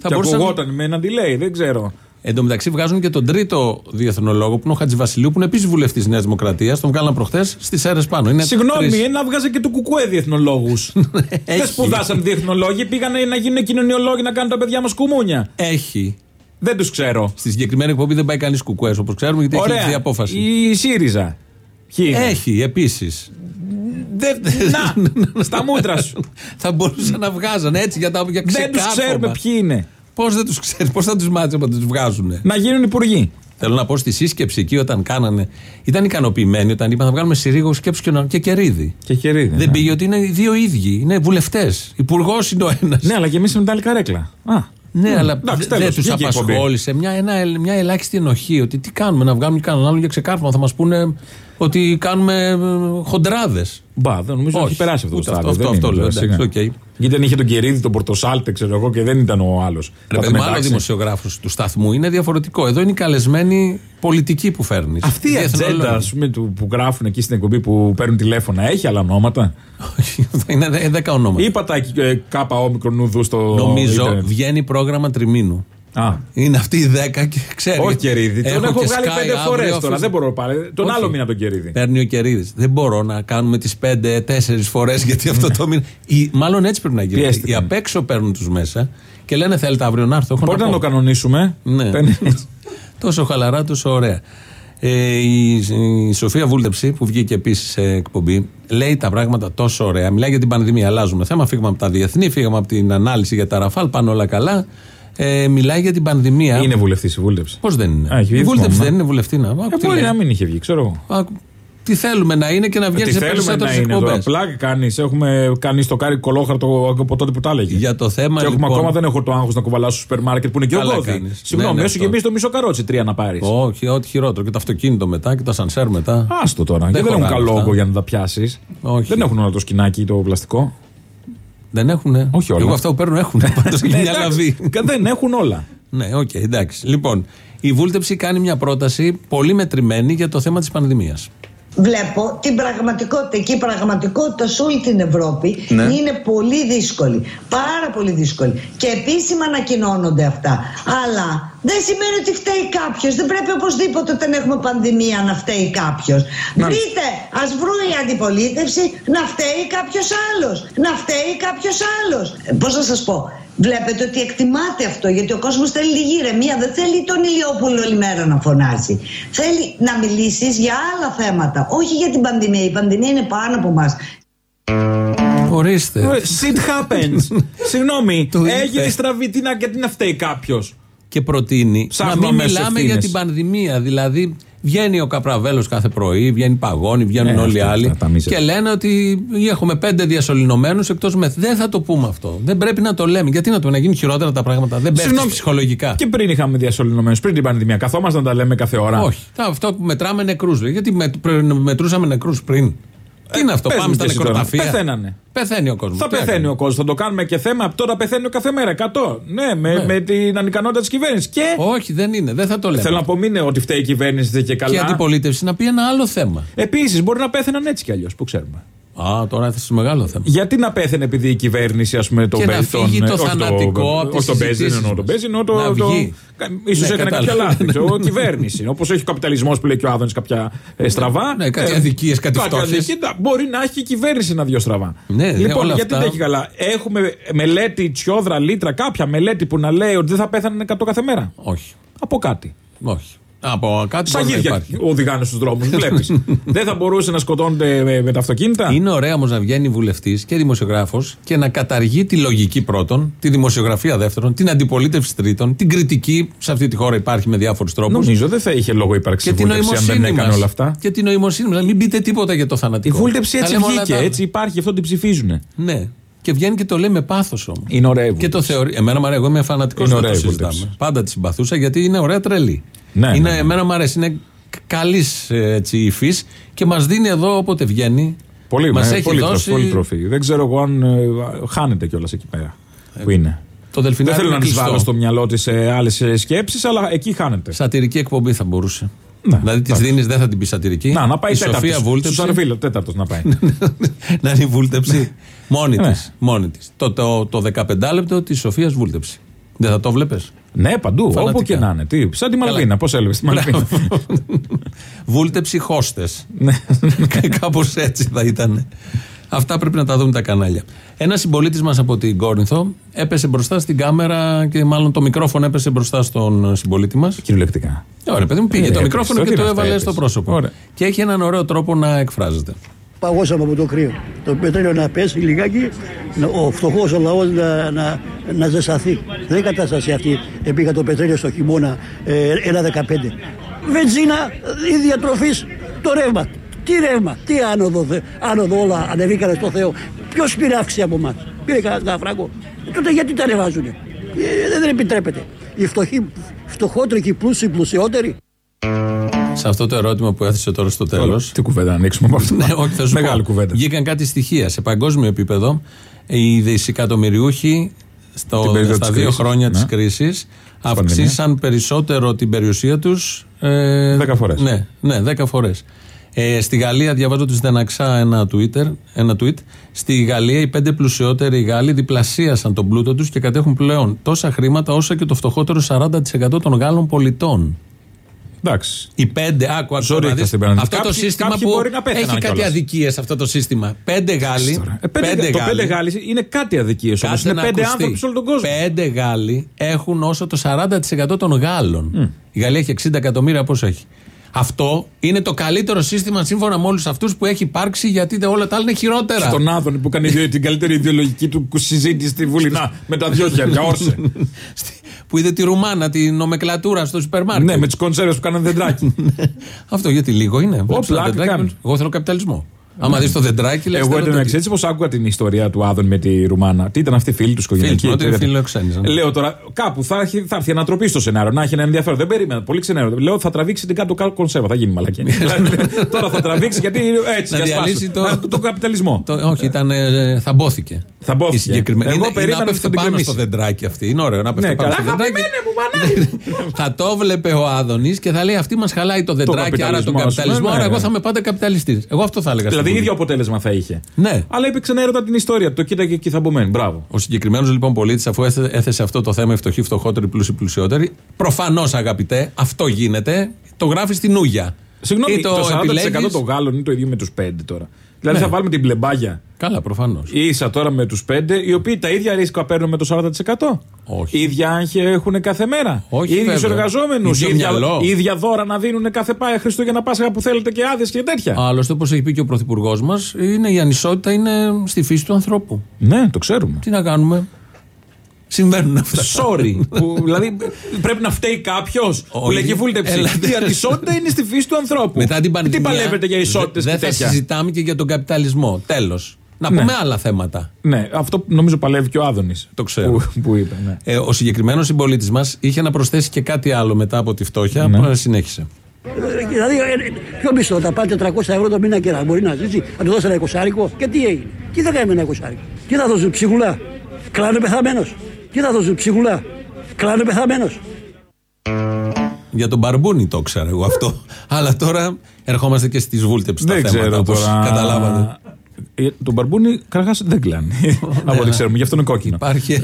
Θα Και μπορούσαν- ακουγόταν με ένα delay, δεν ξέρω. Εν τω μεταξύ βγάζουν και τον τρίτο διεθνολόγο που είναι ο Χατζηβασιλείου που είναι επίσης βουλευτής τη Νέας Δημοκρατίας. Τον βγάλαν προχθές στις αίρε πάνω. Είναι Συγγνώμη, τρεις. να βγάζε και του κουκουέ διεθνολόγους. δεν Έχει. σπουδάσαν διεθνολόγοι, πήγανε να γίνουν κοινωνιολόγοι να κάνουν τα παιδιά μας κουμούνια. Έχει. Δεν τους ξέρω. Στη συγκεκριμένη εκπομπή δεν πάει κανείς κουκουές όπως ξέρουμε γιατί έχει ληφθεί Ωραία. απόφαση. Η ΣΥΡΙΖΑ. Ποιοι είναι; Έχει επίσης. Δεν- Να, στα μούτρα σου. θα μπορούσαν να βγάζαν έτσι για, τα, για δεν τους ξέρουμε ποιοι είναι. Πώς δεν τους ξέρει, πώς θα τους μάθει να τους βγάζουν. Να γίνουν υπουργοί. Θέλω να πω στη σύσκεψη εκεί όταν κάνανε. Ήταν ικανοποιημένοι όταν είπαν θα βγάλουμε Συρίγο σκέψη και, να- και κερίδι. Και χερίδι. Δεν πήγε ότι είναι οι δύο ίδιοι. Είναι βουλευτές. Υπουργός είναι ο ένας. Ναι, αλλά και εμείς με τα άλλη καρέκλα. Α, Ναι, αλλά εντάξει, δε- τέλος, δεν τους βγήκε η εκπομπή. απασχόλησε μια, ένα, μια ελάχιστη ενοχή ότι τι κάνουμε, να βγάλουμε κανέναν άλλον για ξεκάρφωμα. Θα μας πούνε ότι κάνουμε χοντράδες. Μπα, δεν νομίζω ότι Όχι, έχει περάσει αυτό το ούτε στάδιο. αυτό, δεν αυτό είναι, λέω, βέβαια, εντάξει, σιγά. οκ. Γιατί δεν είχε τον Κερίδη, τον Πορτοσάλτε, ξέρω εγώ, και δεν ήταν ο άλλος. Ρε παιδί μου, άλλο δημοσιογράφος του σταθμού είναι διαφορετικό. Εδώ είναι οι καλεσμένοι πολιτικοί που φέρνεις. Αυτή η ατζέντα ας πούμε, του, που γράφουν εκεί στην εκπομπή που παίρνουν τηλέφωνα έχει άλλα ονόματα; είναι δε- δέκα ονόματα. Είπα τα ε, κάπα όμικρον ουδού στο. Νομίζω ίντερνετ. βγαίνει πρόγραμμα τριμήνου. Α, Είναι αυτή η 10 και ξέρει. όχι Κερίδη. Τον έχω και βγάλει Sky πέντε φορές αύριο, τώρα. αφού- Δεν μπορώ πάλι. Τον Όχι. άλλο μήνα τον Κερίδη. Παίρνει ο Κερίδης. Δεν μπορώ να κάνουμε τις 5-4 φορές γιατί αυτό το μήνα. Ή, μάλλον έτσι πρέπει να γίνει. Πιέστηκαν. Οι απ' έξω παίρνουν τους μέσα και λένε θέλετε αύριο να έρθω. Έχω Μπορείτε να πω. το κανονίσουμε. Ναι. Παίρνει- τόσο χαλαρά, τόσο ωραία. Ε, η, η Σοφία Βούλτεψη, που βγήκε επίσης σε εκπομπή, λέει τα πράγματα τόσο ωραία. Μιλάει για την πανδημία. Αλλάζουμε θέμα. Φύγαμε από τα διεθνή, φύγαμε από την ανάλυση για τα ραφάλ. Πάνε όλα καλά. Ε, μιλάει για την πανδημία. Είναι βουλευτής η βούλτεψη. Πώς δεν είναι; Α, έχει η βγει, Βούλτεψη θυμάμαι. δεν είναι βουλευτή να. Άκου Ε, τι μπορεί λέει. να μην είχε βγει, ξέρω εγώ. Άκου, Τι θέλουμε να είναι και να βγαίνει Τι σε θέλουμε να περισσότερε είναι τώρα. εκπομπές. Πλάκα κάνεις. Έχουμε κάνει στο κάρι κολόχαρτο από τότε που τα έλεγε. Για το θέμα Και έχουμε λοιπόν. ακόμα δεν έχω το άγχος να κουβαλάω στο σούπερ μάρκετ που είναι και ο Καλά Γκώδη. κάνεις. Συγγνώμη, Ναι, ναι, έσου αυτό. γεμίσει το μισό καρότσι τρία να πάρεις. Όχι, ό,τι χειρότερο. Και το αυτοκίνητο μετά και το ασανσέρ μετά. Άστο τώρα. Δεν γιατί δεν έχουν χωράνε καλό αυτά. όγκο για να τα πιάσεις. Όχι. Δεν έχουν όλο το σκηνάκι το πλαστικό. Δεν έχουνε; Όχι όλα. Εγώ αυτά που παίρνω έχουν. Πάντως Ναι, μια εντάξει. λαβή. Δεν έχουν όλα. Ναι, οκ, εντάξει. Λοιπόν, η Βούλτεψη κάνει μια πρόταση πολύ μετρημένη για το θέμα της πανδημίας. Βλέπω την πραγματικότητα και η πραγματικότητα σε όλη την Ευρώπη Ναι. είναι πολύ δύσκολη. Πάρα πολύ δύσκολη. Και επίσημα ανακοινώνονται αυτά. Αλλά δεν σημαίνει ότι φταίει κάποιος. Δεν πρέπει οπωσδήποτε όταν έχουμε πανδημία να φταίει κάποιος. Βρείτε, ας βρουν η αντιπολίτευση να φταίει κάποιος άλλος. Να φταίει κάποιος άλλος. Πώς να σας πω; Βλέπετε ότι εκτιμάται αυτό γιατί ο κόσμος θέλει λίγη ηρεμία. Δεν θέλει τον Ηλιόπουλο όλη μέρα να φωνάσει. Θέλει να μιλήσεις για άλλα θέματα. Όχι για την πανδημία. Η πανδημία είναι πάνω από μας. Ορίστε. Ε, Shit happens. Συγγνώμη, Το είπε. έγινε στραβή. Τι να, γιατί να φταίει κάποιος; Και προτείνει Ψάχνουμε να μην αμέσως μιλάμε ευθύνες. για την πανδημία. Δηλαδή, βγαίνει ο Καπραβέλος κάθε πρωί, βγαίνει Παγώνη, βγαίνουν Ε, όλοι οι αυτά, άλλοι. τα- τα μίζερα. και λένε ότι έχουμε πέντε διασωληνωμένους εκτός μεθ. Δεν θα το πούμε αυτό. Δεν πρέπει να το λέμε. Γιατί να το να γίνει χειρότερα τα πράγματα. Δεν πέφτει Συγγνώμη, ψυχολογικά. Και πριν είχαμε διασωληνωμένους, πριν την πανδημία. Καθόμασταν να τα λέμε κάθε ώρα. Όχι. Τα- Αυτό που μετράμε νεκρούς. Γιατί με, πρε- μετρούσαμε νεκρούς πριν. Τι είναι αυτό, Ε, πες πάμε μου στα και εσύ τώρα. νεκροταφεία. Πεθαίνανε. Πεθαίνει ο κόσμος. Θα πεθαίνει ο κόσμος. Θα το κάνουμε και θέμα. Τώρα πεθαίνει ο κάθε μέρα. 100. Ναι, με, με την ανικανότητα της κυβέρνησης. Και. Όχι, δεν είναι. Δεν θα το λέμε. Θέλω να πω, μην είναι ότι φταίει η κυβέρνηση δεν και Και η καλά. αντιπολίτευση να πει ένα άλλο θέμα. Επίσης, μπορεί να πέθαιναν έτσι κι αλλιώς, που ξέρουμε. Α, τώρα έθεσε μεγάλο θέμα. Γιατί να πέθαινε επειδή η κυβέρνηση, ας πούμε, το Και να παίζει. φύγει τον- το όχι θανατικό από τις Όχι τον παίζει, δεν συζητήσεις εννοώ τον μας. παίζει, εννοώ το. Να το- βγει. ίσως Ναι, έκανε κατάλαβα. κάποια λάθη. ξέρω, κυβέρνηση. Όπως έχει ο καπιταλισμός που λέει και ο Άδωνης κάποια ε, στραβά. Ναι, κάτι Ε, αδικίες, κάτι φτώχειες. αδικίες, να- Μπορεί να έχει η κυβέρνηση ένα-δυο στραβά. Ναι, ναι, λοιπόν, όλα γιατί αυτά- δεν έχει καλά. Έχουμε μελέτη τσιόδρα, λίτρα, κάποια μελέτη που να λέει ότι δεν θα πέθανε 100 κάθε μέρα. Όχι. Από κάτι. Όχι. Από κάτι Σαν μπορεί να γύρια υπάρχει. οδηγάνε στους δρόμους. Βλέπεις. δεν θα μπορούσε να σκοτώνονται με, με τα αυτοκίνητα. Είναι ωραίο όμως να βγαίνει βουλευτής και δημοσιογράφος και να καταργεί τη λογική πρώτον, τη δημοσιογραφία δεύτερον, την αντιπολίτευση τρίτον, την κριτική σε αυτή τη χώρα υπάρχει με διάφορους τρόπους. Νομίζω δεν θα είχε λόγο ύπαρξης Και την βούλτευση αν δεν νοημοσύνη έκανε μας. όλα αυτά. Και την νοημοσύνη μας. Μην πείτε τίποτα για το Η θανατικό. βούλτεψη Τα έτσι λέμε όλα βγήκε, τα άλλα. έτσι υπάρχει, γι' αυτό την ψηφίζουν. Ναι. Και βγαίνει και το λέει με πάθος όμως. Είναι ωραία η Και βούλτευση. το θεωρεί. Εμένα μου αρέσει, εγώ είμαι φανατικός Είναι να ωραία το η συζητάμε. βούλτευση. Πάντα τη συμπαθούσα γιατί είναι ωραία τρελή. Ναι, είναι, ναι, ναι. Εμένα μου αρέσει, είναι καλής υφής και μας δίνει εδώ όποτε βγαίνει. Πολύ, μας με, έχει πολύ, τροφή, δώσει. πολύ τροφή. Δεν ξέρω εγώ αν ε, χάνεται κιόλας εκεί πέρα. που είναι. Το Δεν Δελφινάρι θέλω είναι να τη κλειστό. βάλω στο μυαλό της σε άλλες σκέψεις, αλλά εκεί χάνεται. Σατυρική εκπομπή θα μπορούσε. Ναι, δηλαδή τη εντάξει. δίνεις, δεν θα την πεις σατυρική. Να, να πάει η Σοφία τέταρτος. Βούλτεψη. Στου Αρβίλο, τέταρτος να πάει. να είναι η βούλτεψη μόνη Ναι. της. Μόνη της. Το, το, το 15 λεπτό της Σοφίας Βούλτεψη. Δεν θα το βλέπει. ναι, παντού, Φανατικά. όπου και να είναι. Τι, σαν τη Μαλβίνα, πώς έλεγε τη Μαλβίνα. Βούλτεψη χώστες. Ναι. Κάπως έτσι θα ήταν. Αυτά πρέπει να τα δούμε τα κανάλια. Ένας συμπολίτης μας από την Κόρινθο έπεσε μπροστά στην κάμερα και μάλλον το μικρόφωνο έπεσε μπροστά στον συμπολίτη μας. Κυριολεκτικά. Ωραία, παιδί μου, πήγε Ε, το έπεσε. μικρόφωνο Τι και το είναι αυτά, έβαλε έπεσε. στο πρόσωπο. Ωραία. Και έχει έναν ωραίο τρόπο να εκφράζεται. Παγώσαμε από το κρύο. Το πετρέλαιο να πέσει λιγάκι, να- ο φτωχός ο λαός να, να, να ζεσταθεί. Δεν είναι κατάσταση αυτή. Επήγα το πετρέλαιο στο χειμώνα ε, 1,15. Βενζίνα, η διατροφή, το ρεύμα. Τι ρεύμα, τι άνοδο, θε- άνοδο όλα ανεβήκανε στο Θεό. Ποιος πήρε αύξηση από εμάς, πήρε κανένα φράγκο; Ε, τότε γιατί τα ανεβάζουνε; Ε, δεν επιτρέπεται. Οι φτωχοί, φτωχότεροι και οι πλούσιοι, πλουσιότεροι. Σε αυτό το ερώτημα που έθεσε τώρα στο τέλος. Τι κουβέντα να ανοίξουμε από αυτό. Ναι, όχι, θα σου Μεγάλη πω. κουβέντα. Βγήκαν κάτι στοιχεία. Σε παγκόσμιο επίπεδο, οι δισεκατομμυριούχοι στο, Την περίοδο στα της δύο κρίσης, χρόνια ναι. της κρίσης πανδημίας. αύξησαν περισσότερο την περιουσία τους ε, Δέκα φορές. Ναι, ναι, δέκα φορές. Ε, στη Γαλλία, διαβάζω τη Στεναξά ένα, Twitter, ένα tweet. Στη Γαλλία, οι πέντε πλουσιότεροι Γάλλοι διπλασίασαν τον πλούτο τους και κατέχουν πλέον τόσα χρήματα όσο και το φτωχότερο 40% των Γάλλων πολιτών. Εντάξει. Οι πέντε, άκου, άκου Ζόρι να είχα δεις. στην πέναντι. Αυτό το Κάποιοι- σύστημα κάποιοι που μπορεί να πέθαναν έχει κάτι κιόλας. αδικίες αυτό το σύστημα. Πέντε Γάλλοι. Ε, πέντε, το πέντε Γάλλοι είναι κάτι αδικίες όμως. Κάτσε Είναι να πέντε ακουστεί. άνθρωποι σε όλο τον κόσμο. Πέντε Γάλλοι έχουν όσο το 40% των Γάλλων. Η Γαλλία έχει 60 εκατομμύρια, πόσο έχει; Αυτό είναι το καλύτερο σύστημα σύμφωνα με όλους αυτούς που έχει υπάρξει γιατί τα- όλα τα άλλα είναι χειρότερα. Στον Άδωνη που κάνει ιδιο- την καλύτερη ιδεολογική του συζήτηση στη Βουλή. Να, με τα δυο χέρια, όρσε. που είδε τη Ρουμάνα, την νομεκλατούρα στο σούπερ μάρκετ. ναι, με τις κονσέρβε που κάνανε δεντράκι. Αυτό γιατί λίγο είναι. Βλέπεις πλάκα τα τεντράκια. κάνουν. Εγώ θέλω καπιταλισμό. Άμα δεις το δεντράκι, λε. Εγώ εντωμεταξύ έτσι πω άκουγα την ιστορία του Άδων με τη Ρουμάνα. Τι ήταν αυτή η φίλη τους οικογενειακή. Φίλοι, ότι φιλοξένησαν. Λέω τώρα, κάπου θα έρθει, θα έρθει ανατροπή στο σενάριο, να έχει ένα ενδιαφέρον. Δεν περίμενα. Πολύ ξενέρο. Λέω θα τραβήξει την κάτω κάτω κονσέρβα, θα γίνει μαλακή. τώρα θα τραβήξει γιατί έτσι. Να για διαλύσει σπάσου. το- το καπιταλισμό. Το- όχι, ήταν. ε, θα μπόθηκε. Θα μπόθηκε. Η συγκεκριμένη. Εγώ Είναι- είναι περίμενα να ότι θα πέφτει την πάνω κρεμίσει. στο δεντράκι αυτή. Είναι ωραίο να πέφτει Ναι, πάνω καλά. στο δεντράκι. θα το βλέπε ο Άδωνης και θα λέει αυτή μας χαλάει το δεντράκι, άρα τον καπιταλισμός, ας πούμε, καπιταλισμό. ναι, Άρα εγώ ναι. θα είμαι πάντα καπιταλιστής. Εγώ αυτό θα έλεγα. Δηλαδή στην ίδιο Βουλή. αποτέλεσμα θα είχε. Ναι. Αλλά είπε ξενέρωτα την ιστορία. Το κοίταγε εκεί θα μπούμε. Μπράβο. Ο συγκεκριμένος λοιπόν πολίτης, αφού έθε- έθεσε αυτό το θέμα, οι φτωχοί, φτωχότεροι, πλούσιοι, πλουσιότεροι, προφανώς αγαπητέ, αυτό γίνεται, το γράφει στην Ούγια. Συγγνώμη, Ή το 40% επιλέγεις- των Γάλλων είναι το ίδιο με τους 5 τώρα. Δηλαδή Ναι. θα βάλουμε την πλεμπάγια Καλά, προφανώς. ίσα τώρα με τους 5, οι οποίοι τα ίδια ρίσκα παίρνουν με το 40%. Όχι. ίδια άγχη έχουν κάθε μέρα. Όχι, οι ίδιους βέβαια. εργαζόμενους. Ίδιο ίδια, μυαλό. ίδια δώρα να δίνουν κάθε πάγια Χριστούγεννα Πάσχα που θέλετε και άδειες και τέτοια. Άλλωστε, όπως έχει πει και ο Πρωθυπουργός μας, είναι η ανισότητα είναι στη φύση του ανθρώπου. Ναι, το ξέρουμε. Τι να κάνουμε; Συμβαίνουν αυτά. Sorry. που, δηλαδή πρέπει να φταίει κάποιος που Όχι. λέει και βούλτεψη. Έλατε. Η ανισότητα είναι στη φύση του ανθρώπου. Μετά την πανδημία. Τι παλεύετε για ισότητες Δεν και θα τέτοια; συζητάμε και για τον καπιταλισμό. Τέλος. Να Ναι. πούμε άλλα θέματα. Ναι, αυτό νομίζω παλεύει και ο Άδωνης. Το ξέρω. Που, που είπε. Ναι. Ε, ο συγκεκριμένος συμπολίτης μας είχε να προσθέσει και κάτι άλλο μετά από τη φτώχεια Ναι. που συνέχισε. Δηλαδή, ε, ποιο μισθό, θα πάρει 400 ευρώ το μήνα και να μπορεί να ζήσει, να του δώσει ένα εικοσάρικο; Και τι έγινε, τι θα κάνει με ένα εικοσάρικο; Τι θα δώσει ψυχουλά, κλάνε πεθαμένος. Τι θα δώσει ψυχουλά, κλάνε πεθαμένος. Για τον Μπαρμπούνι το ξέρω εγώ αυτό. Αλλά τώρα ερχόμαστε και στις βούλτεψει τα Δεν θέματα. ξέρω όπως τώρα. Καταλάβατε. Ε, τον μπαρμπούνι καταρχάς δεν κλάνει. Από ό,τι ξέρουμε, γι' αυτό είναι κόκκινο. Υπάρχει.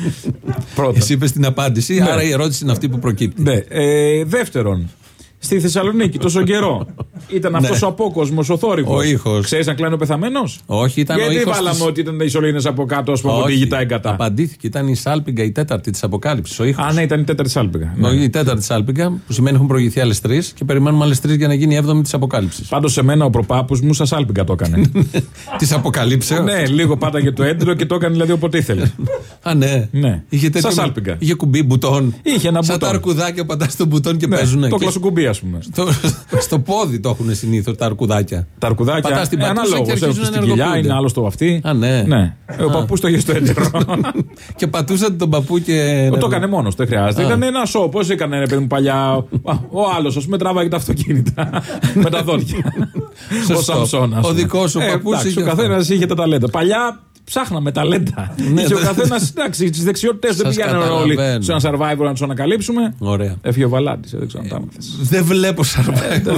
Πρώτα. Εσύ είπες την απάντηση, Ναι. άρα η ερώτηση είναι αυτή που προκύπτει. Ναι. Ε, δεύτερον, στη Θεσσαλονίκη τόσο καιρό ήταν αυτός ο απόκοσμος, ο θόρυβος. Ναι. Ο ήχος. Ξέρεις αν κλάνει ο πεθαμένος; Όχι, ήταν ο Γιατί ήχος βάλαμε της- ότι ήταν οι σωλήνες από κάτω, ας πούμε, από τη Όχι, γητά εγκατά. Απαντήθηκε, ήταν η Σάλπιγγα, η τέταρτη της αποκάλυψης. Ο ήχος. Α, ναι, ήταν η τέταρτη σάλπιγα. Ναι. Η τέταρτη Σάλπιγγα, που σημαίνει έχουν προηγηθεί άλλες τρεις και περιμένουμε άλλες τρεις για να γίνει η έβδομη της αποκάλυψης. Πάντως σε μένα ο προπάπους μου σα σάλπιγγα το έκανε. Της αποκαλύψεως; ναι, λίγο πάταγε το έντρο και το έκανε δηλαδή όποτε ήθελε. Α, ναι. Ναι. Είχε τέτοιο- Σας άλπιγγα. Είχε κουμπί μπουτόν. Είχε ένα Σαν μπουτόν. τα αρκουδάκια πατά στο μπουτόν και Ναι, παίζουν. το Και κλασοκουμπί, ας πούμε. στο, στο πόδι το έχουν συνήθως τα αρκουδάκια. Τα αρκουδάκια. Πατάς την ε, πατούσα ανάλογος, και έχουν αρχίζουν να στην κοιλιά, ενεργοποιούνται. είναι άλλο στο αυτή. Α, ναι. ναι. Ε, Ο παππούς το είχε στο έντερο. και πατούσατε τον παππού και. Το έκανε μόνος, δεν χρειάζεται. Α. Ήταν ένα σοου. Πώ έκανε ρε παιδί μου παλιά. Α, Ο άλλος, ας πούμε, τραβάει τα αυτοκίνητα με τα δόντια. ο Σωστό. Σαμψόνα. Ο δικός ο παππούς είχε Ο αυτό. καθένας είχε τα ταλέντα. Παλιά ψάχναμε ταλέντα. Ναι, είχε ο δε- καθένας. Εντάξει, τις δεξιότητες δεν Σας πηγαίνουν όλοι καταλαβαίνω. σε ένα survivor να τους ανακαλύψουμε. Ωραία. Έφυγε ο Βαλάντης, δεν ξέρω αν τα έμαθες. Δεν βλέπω σαρβάκι.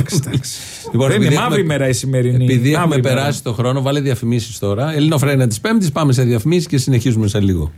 Λοιπόν, Δεν είναι επειδή μαύρη έχουμε- μέρα η σημερινή. Επειδή Μαύρη έχουμε μέρα. περάσει το χρόνο, βάλε διαφημίσεις τώρα. Ελληνοφρένια της Πέμπτης, πάμε σε διαφημίσεις και συνεχίζουμε σε λίγο.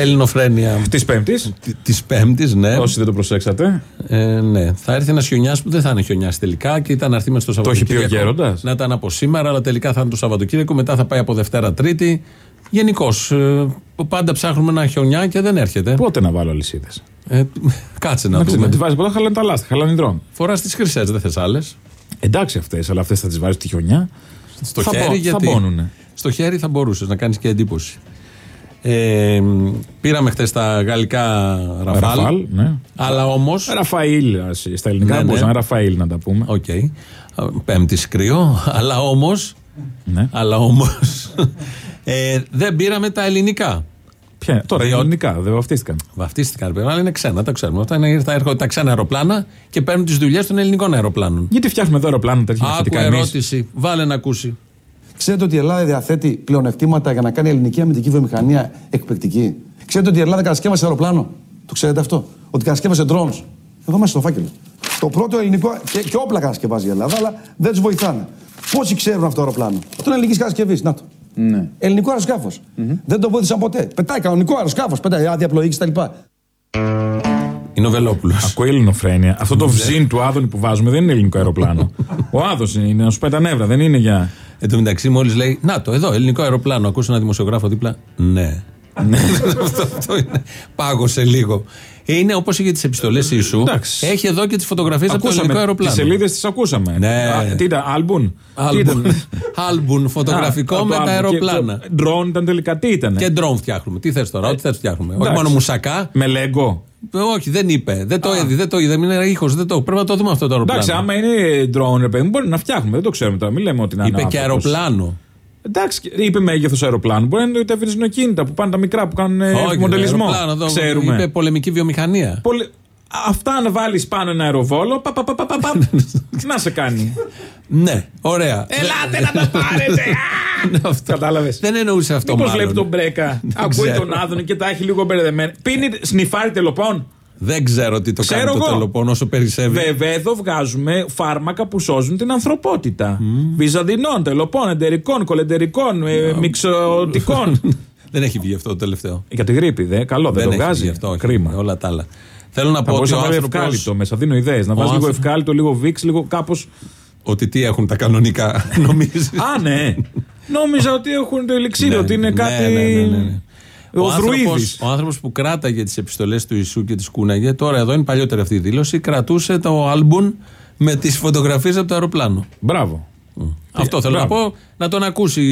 Ελληνοφρένια Της Πέμπτης. τη Πέμπτης, ναι. Όσοι δεν το προσέξατε. Ε, ναι. Θα έρθει ένας χιονιάς που δεν θα είναι χιονιάς τελικά και ήταν να έρθει μες στο Το έχει πει ο Σαββατοκύριακο. Γέροντας; Να ήταν από σήμερα, αλλά τελικά θα είναι το Σαββατοκύριακο. Μετά θα πάει από Δευτέρα Τρίτη. Γενικώς. Ε, πάντα ψάχνουμε ένα χιονιά και δεν έρχεται. Πότε να βάλω αλυσίδες; Ε, κάτσε να Να ξέρει, δούμε. να τη βάζεις ποτέ χαλάνε τα λάστα, χαλάνε δρόμο. Φοράς τις χρυσές, δεν θες άλλες. Εντάξει αυτές, αλλά αυτές θα τις βάζεις τη χιονιά. Στο Θα χέρι, μπο- γιατί. θα μπώνουνε. Στο χέρι θα μπορούσες να κάνεις και εντύπωση. Ε, πήραμε χθες τα γαλλικά ραφάλ. Ραφάλ, ναι. Αλλά όμω. Ραφαήλ, ας, στα ελληνικά Ναι, ναι, ναι. να Ραφαήλ να τα πούμε. Οκ. Πέμπτη κρύο. Αλλά όμως. Ναι. Αλλά όμως. ε, δεν πήραμε τα ελληνικά. Ποια, τώρα Διότι- ελληνικά, δεν βαφτίστηκαν. Βαφτίστηκαν, παιδιά, αλλά είναι ξένα, τα ξέρουμε. Αυτά είναι, θα έρχονται τα ξένα αεροπλάνα και παίρνουν τις δουλειές των ελληνικών αεροπλάνων. Γιατί φτιάχνουμε εδώ αεροπλάνα τέτοια Άκου σχετικά εμείς. ερώτηση. Βάλε να ακούσει. Ξέρετε ότι η Ελλάδα διαθέτει πλεονεκτήματα για να κάνει ελληνική αμυντική βιομηχανία εκπληκτική; Ξέρετε ότι η Ελλάδα κατασκεύασε αεροπλάνο; Το ξέρετε αυτό; Ότι κατασκεύασε drones; Εδώ μέσα στο φάκελο. Το πρώτο ελληνικό. και, και όπλα κατασκευάζει η Ελλάδα, αλλά δεν τους βοηθάνε. Πόσοι ξέρουν αυτό το αεροπλάνο; Αυτό είναι ελληνικής κατασκευής. Να το. Ναι. Ελληνικό αεροσκάφος. Δεν το βοήθησαν ποτέ. Πετάει κανονικό αεροσκάφος. Πετάει άδεια πλοήγησης κτλ. Είναι ο Βελόπουλος. Ακούει ελληνοφρένεια. Αυτό το βζίν του Άδωνη που βάζουμε δεν είναι ελληνικό αεροπλάνο. Ο Άδο είναι να σου πέτει τα νεύρα, δεν είναι για. Εν τω μεταξύ, μόλις λέει Να το, εδώ, ελληνικό αεροπλάνο. Ακούσε ένα δημοσιογράφο δίπλα. Ναι. Ναι, αυτό, αυτό είναι. Πάγωσε λίγο. Είναι όπως είχε τις επιστολές Ιησού. Εντάξει. Έχει εδώ και τις φωτογραφίες από το ελληνικό Ακούσαμε. Τις αεροπλάνο. σελίδες τις ακούσαμε. Ναι. Α, Τι ήταν, άλμπουν. Τι Άλμπουν, ήταν; άλμπουν φωτογραφικό Α, με το τα άλμπουν. αεροπλάνα. Και το Ντρόν ήταν τελικά τι ήταν. Και ντρόν φτιάχνουμε. Τι θες τώρα, ό,τι θες φτιάχνουμε. Όχι εντάξει. μόνο μουσακά. Με λέγκο. Όχι, δεν είπε. Δεν το είδε, δεν το είδε. Μην είναι ήχος, δεν το. Πρέπει να το δούμε αυτό το αεροπλάνο. Εντάξει, άμα είναι drone, ρε παιδί μου, μπορεί να φτιάχνουμε. Δεν το ξέρουμε τώρα. Μην λέμε ότι είναι Είπε και ανάποδος. αεροπλάνο. Εντάξει, είπε μέγεθος αεροπλάνου. Μπορεί να είναι τα ευρυζνοκίνητα που πάνε τα μικρά που κάνουν ε, Όχι, μοντελισμό. αεροπλάνο, εδώ Ξέρουμε. Είπε πολεμική βιομηχανία. Πολε- Αυτά να βάλεις πάνω ένα αεροβόλο. Πα, πα, πα, πα, πα, πα. να σε κάνει. Ναι, ωραία. Ελάτε να το πάρετε! Κατάλαβες. Δεν εννοούσε αυτό Μήπως μάλλον. βλέπει τον Μπρέκα. Ακούει ξέρω. τον Άδωνη και τα έχει λίγο μπερδεμένα. Πίνει σνιφάρι τελοπών. Δεν ξέρω τι το Ξέρω κάνει το εγώ. τελοπών όσο περισσεύει. Βέβαια, εδώ βγάζουμε φάρμακα που σώζουν την ανθρωπότητα. Βυζαντινών, τελοπών, εντερικών, κολεντερικών, ε, μιξωτικών. Δεν έχει βγει αυτό το τελευταίο. Για τη γρήπη, δε. Καλό, δεν, Δεν το έχει βγάζει. βγει αυτό. όχι. Κρίμα. Όλα τα άλλα. Θέλω να πω Θα ότι μπορούσε ο να βάλει άνθρωπος- ευκάλυπτο μέσα. Δίνω ιδέες. Να Ο βάζεις λίγο άνθρωπος- ευκάλυπτο, λίγο βίξ, λίγο κάπω. Ότι τι έχουν τα κανονικά, νομίζεις; Α, ναι. Νόμιζα ότι έχουν το ελιξίριο, ότι είναι κάτι. Ναι, ναι, ναι, ναι. Ο, Ο άνθρωπος, Δρουίδης. ο άνθρωπος που κράταγε τις επιστολές του Ιησού και τις κούναγε, τώρα εδώ είναι παλιότερη αυτή η δήλωση, κρατούσε το άλμπουμ με τις φωτογραφίες από το αεροπλάνο. Μπράβο. Αυτό θέλω μπράβο. να πω, να τον ακούσει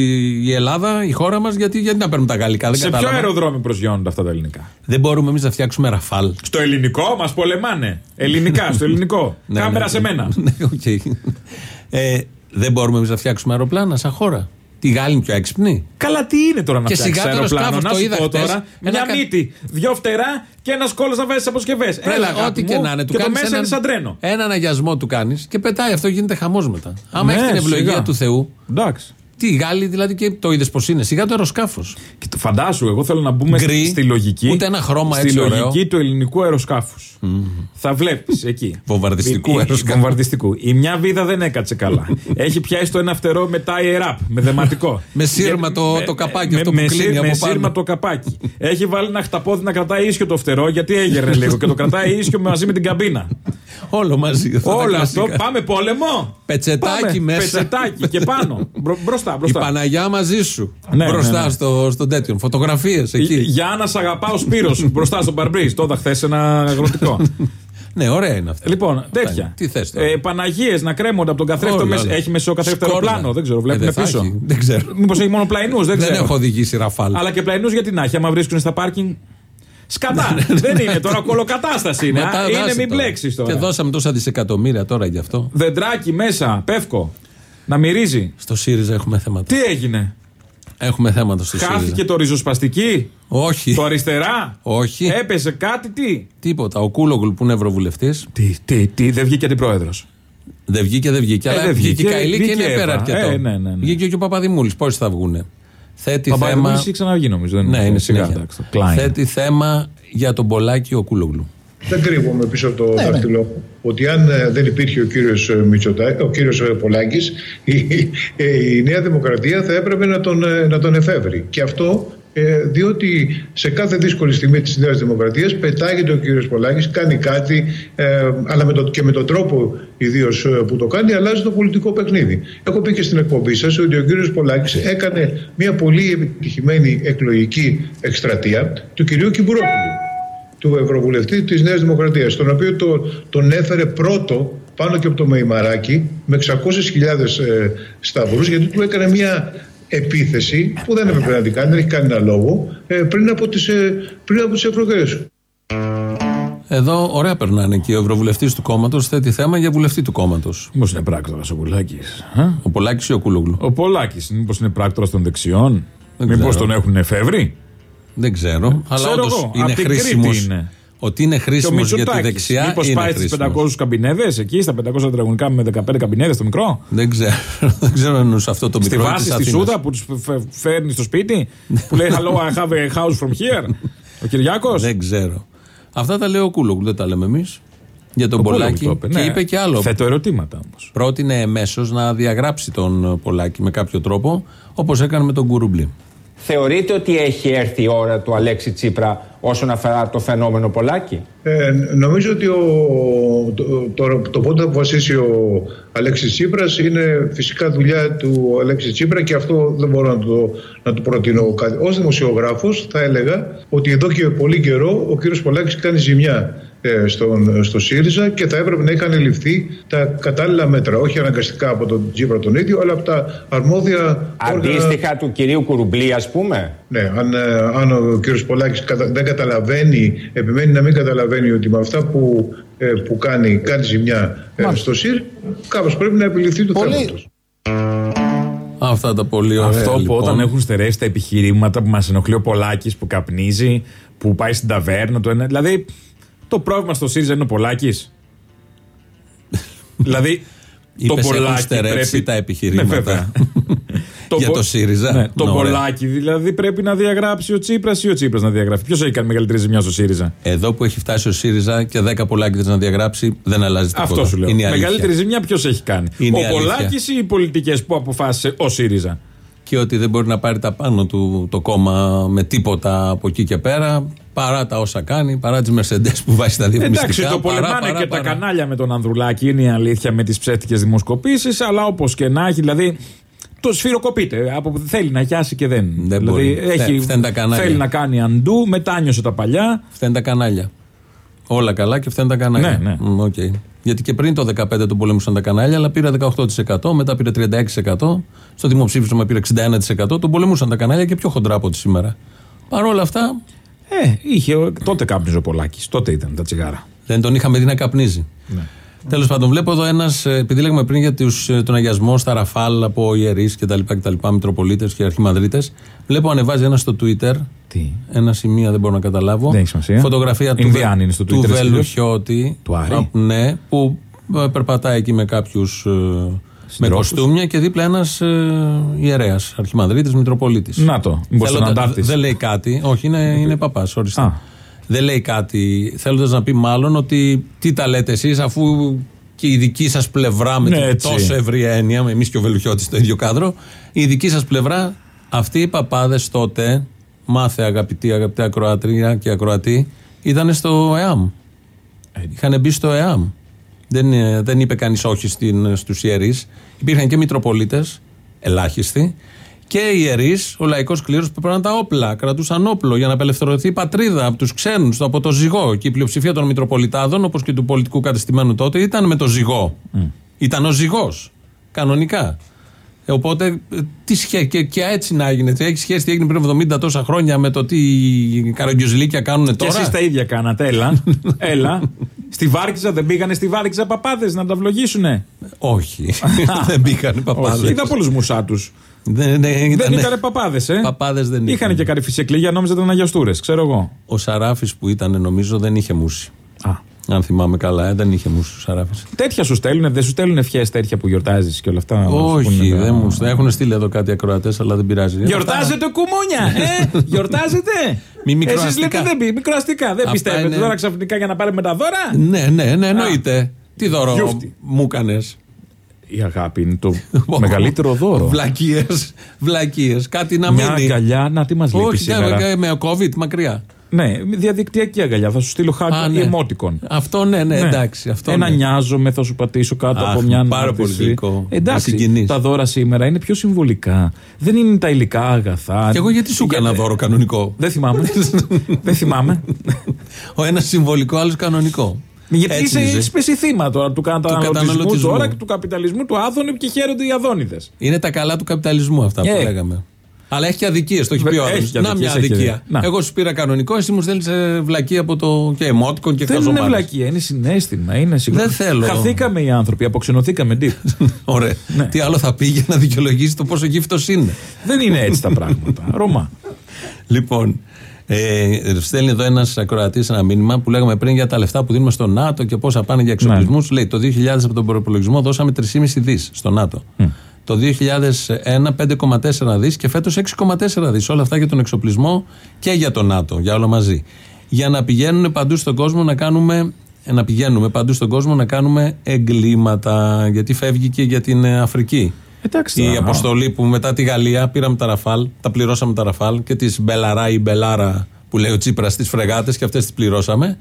η Ελλάδα, η χώρα μας, γιατί, γιατί να παίρνουμε τα γαλλικά. Δεν Σε ποιο κατάλαβα. αεροδρόμιο προσγειώνονται αυτά τα ελληνικά; Δεν μπορούμε εμείς να φτιάξουμε ραφάλ. Στο ελληνικό μας πολεμάνε. Ελληνικά, στο ελληνικό. Ναι, Κάμερα ναι. σε μένα. Ναι, οκ. ε, δεν μπορούμε εμείς να φτιάξουμε αεροπλάνα σαν χώρα. Τι Γάλλοι είναι πιο έξυπνοι. Καλά, τι είναι τώρα να Και φτιάξει σιγά το αεροπλάνο; αεροσκάφος, Να το σου είδα πω χτες. τώρα. Ένα Μια κα- μύτη, δυο φτερά και ένας κώλος να βάζεις τις αποσκευές. Έλα, αγάπη ό,τι μου, και να είναι. Του Και το κάνεις μέσα έναν- είναι σαν τρένο. Έναν αγιασμό του κάνεις και πετάει. Αυτό γίνεται χαμός μετά. Άμα Ναι, έχει την ευλογία σιγά. του Θεού. Εντάξει. Τι, οι Γάλλοι δηλαδή και το είδες πώ είναι. Σιγά το αεροσκάφος. Και το φαντάσου, εγώ θέλω να μπούμε Γκρι, στη λογική. ούτε ένα χρώμα στη έτσι λογική ωραίο. του ελληνικού αεροσκάφους. Θα βλέπεις εκεί. Βομβαρδιστικού Η- η- αεροσκάφου. Βομβαρδιστικού. Η μια βίδα δεν έκατσε καλά. Έχει πιάσει το ένα φτερό με tie up, με δεματικό. Με σύρμα Και- το- με- το καπάκι με- αυτό που με κλείνει σύρ- από Με πάνω. σύρμα το καπάκι. Έχει βάλει ένα χταπόδι να κρατάει ίσιο το φτερό γιατί έγερνε λίγο και το κρατάει ίσιο μαζί με την καμπίνα. Όλο μαζί. αυτά τα Όλο αυτό. κλασικά. Πάμε πόλεμο. Πετσετάκι Πάμε. μέσα. Πετσετάκι και πάνω. Μπρο- μπροστά, Η μπροστά. Παναγιά μαζί σου. Ναι, μπροστά ναι, ναι. Στο, στον τέτοιον. Φωτογραφίες εκεί. Για να σ' αγαπάω Σπύρος μπροστά στον Μπαρμπρίζ. Το είδα χθες ένα αγροτικό. ναι, ωραία είναι αυτό. Λοιπόν, τέτοια. Τι θες τώρα; Ε, Παναγίες να κρέμονται από τον καθρέφτο. Όλα, μες- όλα. Έχει μεσοκαθρέφτο Σκόρδα. αεροπλάνο. Δεν ξέρω, Ε, βλέπουν δεν θα πίσω. έχει. Δεν ξέρω. Μήπως έχει μόνο πλαϊνούς, δεν Δεν ξέρω. έχω οδηγήσει ραφάλ. Αλλά και πλαϊνούς γιατί να έχει, άμα βρίσκουν στα πάρκινγκ. Σκατά! δεν είναι τώρα κολοκατάσταση είναι. Μετά α, είναι δάσε μην τώρα. μπλέξεις τώρα. Και δώσαμε τόσα δισεκατομμύρια τώρα γι' αυτό. Δεντράκι μέσα, πεύκο. Να μυρίζει. Στο ΣΥΡΙΖΑ έχουμε θέματα. Τι έγινε; Έχουμε θέματα στο ΣΥΡΙΖΑ. Χάθηκε το ριζοσπαστική; Όχι. Το αριστερά; Όχι. Έπεσε κάτι, τι; Τίποτα. Ο Κούλογλου που είναι ευρωβουλευτής. Τι, τι, τι, δεν βγήκε αντιπρόεδρος. Δεν βγήκε, δεν βγήκε. Ε, αλλά δεν βγήκε η βγήκε, Καηλή και βγήκε είναι πέρα Εύα. αρκετό. Ε, ναι, ναι, ναι. Βγήκε και ο Παπαδημούλης. Πόσοι θα βγουνε. Θέτει Παπαδημούλης θέμα. έχει ξαναβγεί νομίζω. Δεν Ναι, είναι σιγά. συνέχεια. εντάξει, το Klein. Θέτει θέμα για τον Πολάκη ο Κούλογλου. Δεν κρύβομαι πίσω από Ναι, το δάχτυλό μου ότι αν ε, δεν υπήρχε ο κύριος, ε, Μητσοτά, ο κύριος ε, Πολάκης η, ε, η Νέα Δημοκρατία θα έπρεπε να τον, ε, να τον εφεύρει. Και αυτό ε, διότι σε κάθε δύσκολη στιγμή της Νέας Δημοκρατίας πετάγεται ο κύριος Πολάκης, κάνει κάτι ε, αλλά με το, και με τον τρόπο ιδίως που το κάνει αλλάζει το πολιτικό παιχνίδι. Έχω πει και στην εκπομπή σας ότι ο κύριος Πολάκης έκανε μια πολύ επιτυχημένη εκλογική εκστρατεία του κυρίου Κυμπουρόπουλου του Ευρωβουλευτή της Νέας Δημοκρατίας τον οποίο το, τον έφερε πρώτο πάνω και από το Μεϊμαράκι με 600.000 ε, σταυρούς γιατί του έκανε μια επίθεση που δεν έπρεπε να την κάνει, δεν έχει κανένα λόγο ε, πριν από τις, ε, πριν από τις ευρωδίες. Εδώ ωραία περνάνε και ο ευρωβουλευτή του κόμματος θέτει θέμα για βουλευτή του κόμματος. Μήπως είναι πράκτορας ο Πολάκης. Ο Πολάκης ή ο Κούλογλου; Ο Πολάκης, μήπως είναι πράκτορας των δεξιών; Δεν Μήπως ξέρω. τον έχουν εφεύρει. Δεν ξέρω. αλλά ξέρω όντως εγώ, είναι απ' την χρήσιμος. Κρήτη είναι. Ότι είναι Και ο χρήσιμος για τη Μητσοτάκης. δεξιά. Μήπως είναι πάει στι χρήσιμος. 500 καμπινέδες εκεί, στα 500 τετραγωνικά με 15 καμπινέδες το μικρό; Δεν ξέρω. Δεν ξέρω αν εννοούσε αυτό το Στη μικρό. βάση, της στη Αθήνας. Σούδα που τους φέρνει στο σπίτι. που λέει Hello, I have a house from here. Ο Κυριάκος; Δεν ξέρω. Αυτά τα λέει ο Κούλογλου, δεν τα λέμε εμείς. Για τον Ο Κούλογλου Πολάκη. το είπε, Και ναι. είπε και άλλο. Θέτω ερωτήματα όμως. Πρότεινε εμέσως να διαγράψει τον Πολάκη με κάποιο τρόπο, όπως έκανε με τον Κουρουμπλή. Θεωρείτε ότι έχει έρθει η ώρα του Αλέξη Τσίπρα όσον αφορά το φαινόμενο Πολάκη; Ε, νομίζω ότι ο, το, το, το πότε θα αποφασίσει ο Αλέξης Τσίπρας είναι φυσικά δουλειά του Αλέξη Τσίπρα και αυτό δεν μπορώ να το, να το προτείνω. Ως δημοσιογράφος θα έλεγα ότι εδώ και πολύ καιρό ο κύριος Πολάκης κάνει ζημιά ε, στον, στο ΣΥΡΙΖΑ και θα έπρεπε να είχαν ληφθεί τα κατάλληλα μέτρα. Όχι αναγκαστικά από τον Τσίπρα τον ίδιο, αλλά από τα αρμόδια. Αντίστοιχα όργανα... του κυρίου Κουρουμπλή, ας πούμε. Ναι, αν, ε, αν ο κύριος Πολάκης δεν καταλαβαίνει, επιμένει να μην καταλαβαίνει ότι με αυτά που, ε, που κάνει, κάνει ζημιά ε, στο ΣΥΡ, κάπως πρέπει να επιληφθεί το θέμα του. Αυτά τα πολύ ωραία. Αυτό που λοιπόν. όταν έχουν στερέσει τα επιχειρήματα που μας ενοχλεί ο Πολάκης που καπνίζει, που πάει στην ταβέρνα του. Δηλαδή, το πρόβλημα στο ΣΥΡΙΖΑ είναι ο Πολάκης. δηλαδή, το Είπες, έχουν Πολάκη στερέψει πρέπει. τα επιχειρήματα. Ναι, βέβαια. Για Πο- το ΣΥΡΙΖΑ. Ναι, το Ναι, ωραία. Πολάκη δηλαδή πρέπει να διαγράψει ο Τσίπρας ή ο Τσίπρας να διαγράφει. Ποιος έχει κάνει μεγαλύτερη ζημιά στο ΣΥΡΙΖΑ; Εδώ που έχει φτάσει ο ΣΥΡΙΖΑ και 10 πολλάκιδε να διαγράψει, δεν αλλάζει τίποτα. Αυτό σου λέω. Είναι η αλήθεια. Μεγαλύτερη ζημιά ποιος έχει κάνει; Είναι η ο αλήθεια. Πολάκης ή οι πολιτικές που αποφάσισε ο ΣΥΡΙΖΑ; Και ότι δεν μπορεί να πάρει τα πάνω του το κόμμα με τίποτα από εκεί και πέρα, παρά τα όσα κάνει, παρά τις Mercedes που βάζει στα διαφημιστικά. Εντάξει, το παρά, πολεμάνε παρά, και παρά. τα κανάλια με τον Ανδρουλάκη, είναι η αλήθεια με τις ψεύτικες δημοσκοπήσεις, αλλά όπως και να έχει, δηλαδή. Το σφυροκοπείται. Από, θέλει να αγιάσει και δεν. Δεν δηλαδή μπορεί. έχει, Φταίνε τα κανάλια. θέλει να κάνει undo, μετάνιωσε τα παλιά. Φταίνουν τα κανάλια. Όλα καλά και φταίνουν τα κανάλια. Ναι, ναι. Μμ, οκ. Γιατί και πριν το 15 τον πολεμούσαν τα κανάλια, αλλά πήρε 18%, μετά πήρε 36%, στο δημοψήφισμα πήρε 61%. Τον πολεμούσαν τα κανάλια και πιο χοντρά από ό,τι σήμερα. Παρ' όλα αυτά, Ε, είχε, τότε κάπνιζε ο Πολάκης. Τότε ήταν τα τσιγάρα. δεν τον είχαμε δει να καπνίζει. Ναι. Τέλος πάντων, βλέπω εδώ ένας, επειδή λέγαμε πριν για τους, ε, τον αγιασμό στα ραφάλ από ιερείς κτλ. κτλ Μητροπολίτες και αρχιμανδρίτες. Βλέπω ανεβάζει ένα στο Twitter. Τι; Ένα σημείο δεν μπορώ να καταλάβω. Δεν έχει σημασία. Φωτογραφία του, Ινδιάνη Βε- είναι στο του Twitter, εσύ λες. Βελουχιώτη. Του Άρη. Α, ναι, που ε, περπατάει εκεί με κάποιους. με Συντρόφους. κοστούμια και δίπλα ένας ε, ιερέας, αρχιμανδρίτης, Μητροπολίτης. Να το, μήπως τον αντάρτης. Δεν λέει κάτι. Όχι, είναι, είναι παπάς, οριστά. Α. Δεν λέει κάτι, θέλοντας να πει μάλλον ότι τι τα λέτε εσείς, αφού και η δική σας πλευρά με Ναι, την έτσι. τόσο ευρία έννοια, εμείς και ο Βελουχιώτης στο ίδιο κάδρο, η δική σας πλευρά, αυτοί οι παπάδες τότε, μάθε αγαπητοί, αγαπητοί ακροατρία και ακροατή, ήταν στο ΕΑΜ. Είχαν μπει στο ΕΑΜ. Δεν, ε, δεν είπε κανείς όχι στους ιερείς. Υπήρχαν και Μητροπολίτες, ελάχιστοι, και οι ιερείς, ο λαϊκός κλήρος που έπαιρναν τα όπλα, κρατούσαν όπλο για να απελευθερωθεί η πατρίδα από τους ξένους, από το ζυγό. Και η πλειοψηφία των Μητροπολιτάδων, όπως και του πολιτικού κατεστημένου τότε, ήταν με το ζυγό. Ήταν ο ζυγός. Κανονικά. Ε, οπότε, ε, τι σχέ, και, και έτσι να έγινε. Τι έχει σχέση τι έγινε πριν 70 τόσα χρόνια με το τι οι καραγκιουζιλίκια κάνουν Και τώρα; εσείς τα ίδια κάνατε. Έλα. έλα. Στη Βάρκιζα δεν πήγανε στη Βάρκιζα παπάδες να τα βλογίσουνε. Όχι. δεν μπήκαν παπάδες. Όχι, είδα πολλούς μουσάτους. Δεν, ναι, Δεν ήτανε- ήταν παπάδες, ε. Παπάδες δεν Είχαν ήταν. και καρυφή εκλεγία, νόμιζα ήταν Αγιαστούρε, ξέρω εγώ. Ο Σαράφης που ήταν, νομίζω, δεν είχε μουσι. Α. Αν θυμάμαι καλά, ε, δεν είχε μουσι ο Σαράφης. Τέτοια σου στέλνουν, δεν σου στέλνουν ευχές τέτοια που γιορτάζεις και όλα αυτά. να σου Όχι, πούνε, δεν α, μου έχουν στείλει εδώ κάτι ακροατές, αλλά δεν πειράζει. Γιορτάζετε κουμούνια, ε! Γιορτάζετε! Μη Εσείς μικροαστικά. λέτε δεν πει, μικροαστικά. Δεν Αυτά πιστεύετε είναι- τώρα ξαφνικά για να πάρουμε τα δώρα; Ναι, ναι, ναι, εννοείται. Τι δώρο Γιούφτη. μου έκανε. Η αγάπη είναι το μεγαλύτερο δώρο. Βλακίες. Βλακίες. Κάτι να Μια μείνει. αγκαλιά, να τι μας λείπει Όχι, σήμερα; ναι, με COVID μακριά. Ναι, διαδικτυακή αγκαλιά. Θα σου στείλω Α, χάρτη ναι. emoticon. Αυτό ναι, ναι, εντάξει. Αυτό Ένα ναι. νοιάζομαι, θα σου πατήσω κάτω Αχ, από μια πάρα ανάρτηση. πολύ γλυκό. Με Εντάξει, συγκινείς. τα δώρα σήμερα είναι πιο συμβολικά. Δεν είναι τα υλικά αγαθά. Και εγώ γιατί σου έκανα δώρο κανονικό; Δεν θυμάμαι. Δεν θυμάμαι. Ο ένας συμβολικό, άλλος κανονικό. Γιατί Έτσι είσαι είναι η ζωή. σπέσει θύμα τώρα του καταναλωτισμού καταναλωτισμού. τώρα και του καπιταλισμού του άδωνου και χαίρονται οι αδόνιδες. Είναι τα καλά του καπιταλισμού αυτά που Ε. λέγαμε. Αλλά έχει και αδικίες, το έχει Βε- πει ο έχει άλλος. και Να αδικίες, μια έχει, αδικία. δε. Να. Εγώ σου πήρα κανονικό, εσύ μου στέλνεις βλακία από το. και εμότικον και Δεν είναι χαζομάρες. βλακία, είναι συνέστημα. Είναι συγγνώμη. Δεν θέλω. Χαθήκαμε οι άνθρωποι, αποξενωθήκαμε. Ντύπ. Ωραία. Ναι. Τι άλλο θα πει για να δικαιολογήσει το πόσο γύφτος είναι; Δεν είναι έτσι τα πράγματα. Ρωμά. Λοιπόν, ε, στέλνει εδώ ένας ακροατής ένα μήνυμα που λέγαμε πριν για τα λεφτά που δίνουμε στο ΝΑΤΟ και πόσα πάνε για εξοπλισμούς. Λέει το 2000 από τον προπολογισμό δώσαμε 3,5 δις στο ΝΑΤΟ. Το 2001 5,4 δις και φέτος 6,4 δις. Όλα αυτά για τον εξοπλισμό και για το ΝΑΤΟ, για όλα μαζί. Για να πηγαίνουν παντού στον κόσμο να κάνουμε. Να πηγαίνουμε παντού στον κόσμο να κάνουμε εγκλήματα. Γιατί φεύγει και για την ε, Αφρική. Εντάξει, Η τώρα, αποστολή που μετά τη Γαλλία πήραμε τα Ραφάλ, τα πληρώσαμε τα Ραφάλ και τις Μπελαρά ή Μπελάρα που λέει ο Τσίπρας στις φρεγάτες και αυτές τις πληρώσαμε.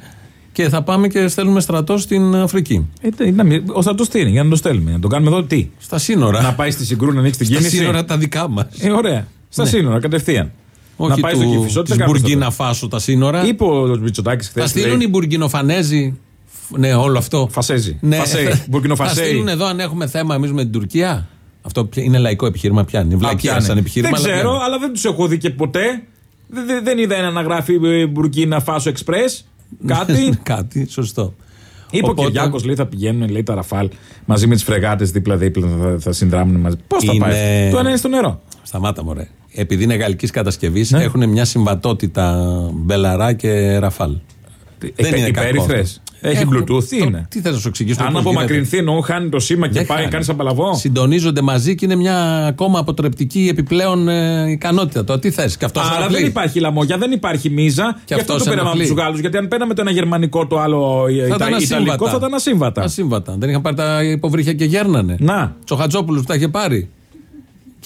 Και θα πάμε και στέλνουμε στρατός στην Αφρική. Ε, τε- να μην- ο στρατός τι είναι, για να το στέλνουμε. Να το κάνουμε εδώ τι; Στα σύνορα. Να πάει στη Συγκρού να ανοίξει την Στα κίνηση; σύνορα τα δικά μας. Ε, ωραία. Στα Ναι. σύνορα, κατευθείαν. Όχι να πάει στο του, Κηφισό, τι της θα κάνουμε Μπουργκίνα στο Φάσο τα σύνορα. Είπε ο Μητσοτάκης χθες. Θα στείλουν οι Μπουργκινοφανέζοι. Ναι, όλο αυτό. Φασέζοι. Ναι, Φασέι. θα- Μπουρκινοφασέι. Θα στείλουν εδώ αν έχουμε θέμα εμείς με την Τουρκία. Αυτό ποια- είναι λαϊκό επιχείρημα, πιάνει. Είναι βλακία πιάνε. σαν επιχείρημα. Δεν αλλά ξέρω, πιάνει. αλλά δεν τους έχω δει και ποτέ. Δεν, δεν- δεν είδα ένα να γράφει ε, Μπουρκίνα Φάσο Εξπρές. Κάτι. Κάτι, σωστό. Είπε ο Οπότε- Κυριάκος, λέει, θα πηγαίνουν λέει, τα Ραφάλ μαζί με τις φρεγάτες δίπλα-δίπλα, θα, θα συνδράμουν μαζί. Πώς θα Είναι- πάει. Το ένα είναι στο νερό. Σταμάτα, μωρέ. Επειδή είναι γαλλικής κατασκευής, Ναι. έχουν μια συμβατότητα Μπελαρά και Ραφάλ. Δεν είναι κακός. Υπέρυθρες. Έχει Έχουν- Bluetooth, τι το- είναι. Τι θες να σου εξηγήσω. Αν πώς γίνεται. απομακρυνθεί εννοώ χάνει το σήμα και Δεν πάει, χάνει. κάνει απαλαβό. Συντονίζονται μαζί και είναι μια ακόμα αποτρεπτική επιπλέον ε, ικανότητα. Το τι θες. Και αυτό Άρα δεν υπάρχει λαμόγια, δεν υπάρχει μίζα. Και, αυτό αυτός το πήραμε από ενοχλεί. τους Γάλλους. Γιατί αν παίρναμε το ένα γερμανικό, το άλλο ε, Θα Ιτα- ήταν ασύμβατα. ιταλικό, θα ήταν ασύμβατα. Ασύμβατα. Δεν είχαν πάρει τα υποβρύχια και γέρνανε. Να. Τσοχατζόπουλου τα είχε πάρει.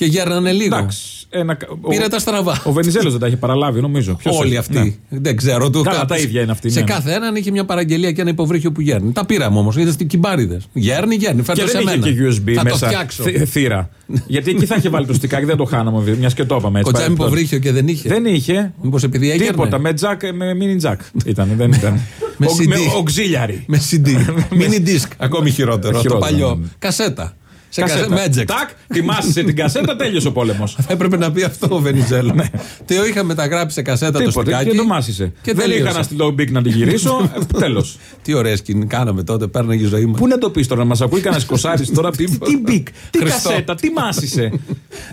Και γέρνανε λίγο. Εντάξει. Ένα... Πήρε ο- τα στραβά. Ο Βενιζέλος δεν τα είχε παραλάβει, νομίζω. Ποιος Όλοι έχει; αυτοί. Δεν ξέρω. Του Καλά, κάπου- τα ίδια είναι αυτοί, Σε ναι. κάθε έναν είχε μια παραγγελία και ένα υποβρύχιο που γέρνει. Τα πήραμε όμως. Είδες στην κυμπάριδες. Γέρνει, γέρνει. Φέρτε Και σε δεν είχε μένα. και USB θα μέσα. Το φτιάξω. θ- θύρα. Γιατί εκεί θα είχε βάλει το στικάκι, δεν το χάναμε. Μια και το είπαμε έτσι. Κοτσάμι παρεμπιπτόντως. υποβρύχιο και δεν είχε. Δεν είχε. Μήπως επειδή έγερνε. Τίποτα. Με τζακ, με mini jack ήταν. Δεν ήταν. Με Ο- CD. με auxiliary. Με CD. Mini disc. Ακόμη χειρότερο. Το Χειρότερο, παλιό. ναι. Κασέτα. Σε Κασέτα. κασέτα. Μέτζεκ. Τάκ, τιμάσαι την κασέτα, τέλειωσε ο πόλεμος. Έπρεπε να πει αυτό ο Βενιζέλο. Τι το είχα μεταγράψει σε κασέτα το Ναι. Τίποτα. σπικάκι. Και το μάσησε. Και Δεν είχα τελείωσε. να στείλω μπικ να τη γυρίσω. Τέλος. Τι ωραία σκηνή κάναμε τότε, πέρναγε η ζωή μας. Πού να το πεις τώρα, να μας ακούει κανένας κοσάρις τώρα. Τι τι μπικ, τι Χριστό. κασέτα, τι μάσησε.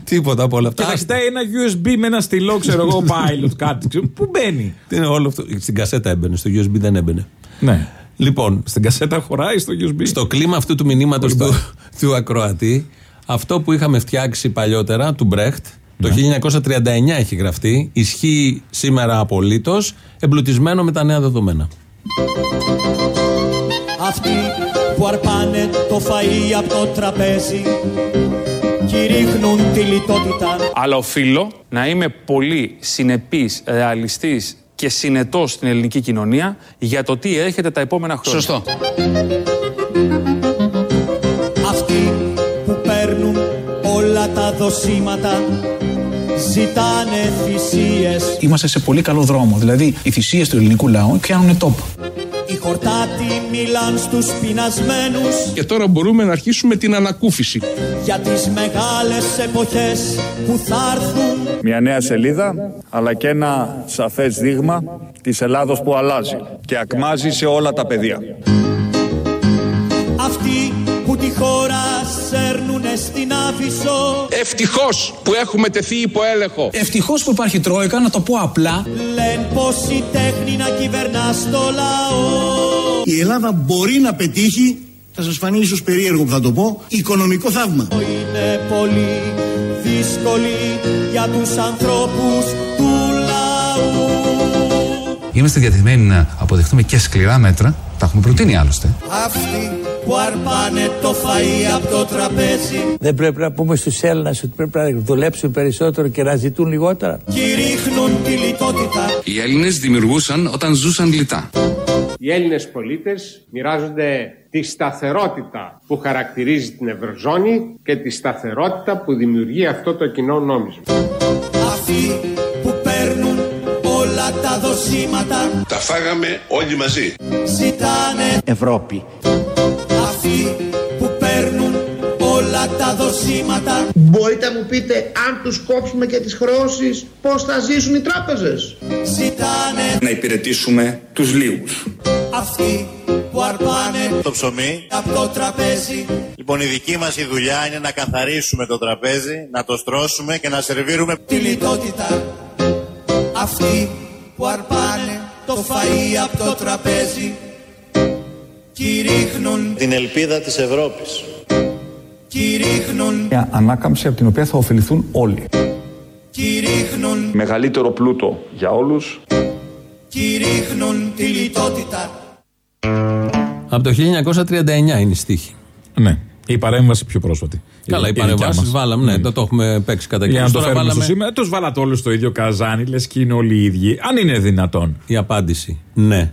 Τίποτα από όλα Και αυτά. θα κοιτάει ένα USB με ένα στυλό, ξέρω εγώ, pilot, κάτι. ξέρω. Πού μπαίνει; Τι είναι όλο αυτό. Στην κασέτα έμπαινε, στο USB δεν έμπαινε. Ναι. Λοιπόν, Στην κασέτα χωράει στο USB. στο κλίμα αυτού του μηνύματος του, του ακροατή, αυτό που είχαμε φτιάξει παλιότερα, του Μπρέχτ, το 1939 έχει γραφτεί, ισχύει σήμερα απολύτως, εμπλουτισμένο με τα νέα δεδομένα. Αυτοί που αρπάνε το φαΐ από το τραπέζι κηρύχνουν τη λιτότητα Αλλά οφείλω να είμαι πολύ συνεπής, ρεαλιστής και συνετός στην ελληνική κοινωνία για το τι έρχεται τα επόμενα χρόνια. Σωστό. Αυτοί που παίρνουν όλα τα δοσήματα ζητάνε θυσίες Είμαστε σε πολύ καλό δρόμο. Δηλαδή, οι θυσίες του ελληνικού λαού πιάνουν τόπο. Οι χορτάτοι μιλάν στους πεινασμένους Και τώρα μπορούμε να αρχίσουμε την ανακούφιση. για τις μεγάλες εποχές που θα έρθουν Μια νέα σελίδα, αλλά και ένα σαφές δείγμα της Ελλάδος που αλλάζει και ακμάζει σε όλα τα πεδία. Αυτοί που τη χώρα σέρνουνε στην Άφησο Ευτυχώς που έχουμε τεθεί υπό έλεγχο. Ευτυχώς που υπάρχει Τρόικα, να το πω απλά. Λένε πως η τέχνη να κυβερνά στο λαό Η Ελλάδα μπορεί να πετύχει, θα σας φανεί ίσως περίεργο που θα το πω, οικονομικό θαύμα. Είναι πολύ δύσκολη για τους ανθρώπους του λαού Είμαστε διατεθειμένοι να αποδεχτούμε και σκληρά μέτρα. Τα έχουμε προτείνει άλλωστε. Αυτοί που αρπάνε το φαΐ από το τραπέζι Δεν πρέπει να πούμε στους Έλληνες ότι πρέπει να δουλέψουν περισσότερο και να ζητούν λιγότερα. κηρύχνουν τη λιτότητα Οι Έλληνες δημιουργούσαν όταν ζούσαν λιτά. Οι Έλληνες πολίτες μοιράζονται τη σταθερότητα που χαρακτηρίζει την Ευρωζώνη και τη σταθερότητα που δημιουργεί αυτό το κοινό νόμισμα. Αυτοί που παίρνουν όλα τα δοσήματα Τα φάγαμε όλοι μαζί. ζητάνε Ευρώπη. Αυτοί που παίρνουν όλα τα δοσήματα Μπορείτε να μου πείτε αν τους κόψουμε και τις χρεώσεις πώς θα ζήσουν οι τράπεζες; ζητάνε Να υπηρετήσουμε τους λίγους. Αυτοί που αρπάνε Το ψωμί. από το τραπέζι Λοιπόν, η δική μας η δουλειά είναι να καθαρίσουμε το τραπέζι, να το στρώσουμε και να σερβίρουμε τη λιτότητα Αυτοί που αρπάνε το φαΐ από το τραπέζι κηρύχνουν, την ελπίδα της Ευρώπης. κηρύχνουν, Μια ανάκαμψη από την οποία θα ωφεληθούν όλοι. κηρύχνουν, Μεγαλύτερο πλούτο για όλους. κηρύχνουν τη λιτότητα Από το 1939 είναι η στίχη. Ναι. Η παρέμβαση πιο πρόσφατη. Καλά, οι η δικιά παρεμβάσεις μας. βάλαμε. Ναι, δεν το έχουμε παίξει κατά Για να κύριο. το Τώρα φέρουμε στο βάλαμε σήμερα, τους βάλατε όλους στο ίδιο καζάνι, λες και είναι όλοι οι ίδιοι. Αν είναι δυνατόν. η απάντηση. Ναι.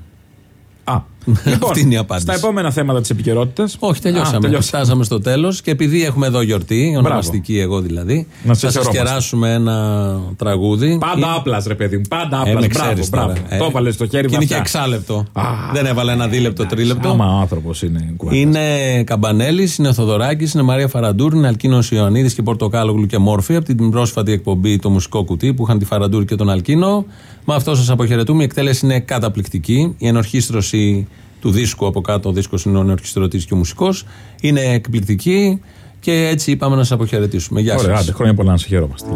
Α, λοιπόν, Αυτή είναι η απάντηση. Στα επόμενα θέματα της επικαιρότητας. Όχι, τελειώσαμε. Φτάσαμε στο τέλος και επειδή έχουμε εδώ γιορτή, ονομαστική εγώ δηλαδή, Να σε θα σας χαιρόμαστε. κεράσουμε ένα τραγούδι. Πάντα Ε, άπλας, ρε παιδί μου. Πάντα ε, άπλα. με μπράβο, ξέρεις μπράβο. τώρα. Ε, Το έβαλες στο χέρι και είναι και βαθιά. εξάλεπτο. Δεν έβαλε ένα δίλεπτο, τρίλεπτο. Άμα ο άνθρωπος είναι κουβέντας. Είναι Καμπανέλης, είναι Θοδωράκης, είναι Μαρία Φαραντούρ, είναι Αλκίνος Ιωαννίδης και Πορτοκάλογλου και Μόρφη από την πρόσφατη εκπομπή Το Μουσικό Κουτί που είχαν τη Φαραντούρ και τον Αλκίνο. Με αυτό σας αποχαιρετούμε. Η εκτέλεση είναι καταπληκτική. Η ενορχίστρωση του δίσκου από κάτω, ο δίσκος είναι ο ενορχιστρωτής και ο μουσικός, είναι εκπληκτική και έτσι είπαμε να σας αποχαιρετήσουμε. Γεια Ωραία, σας. άντε, χρόνια πολλά να σε χαιρόμαστε.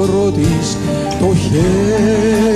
Άσπρο της το χέρι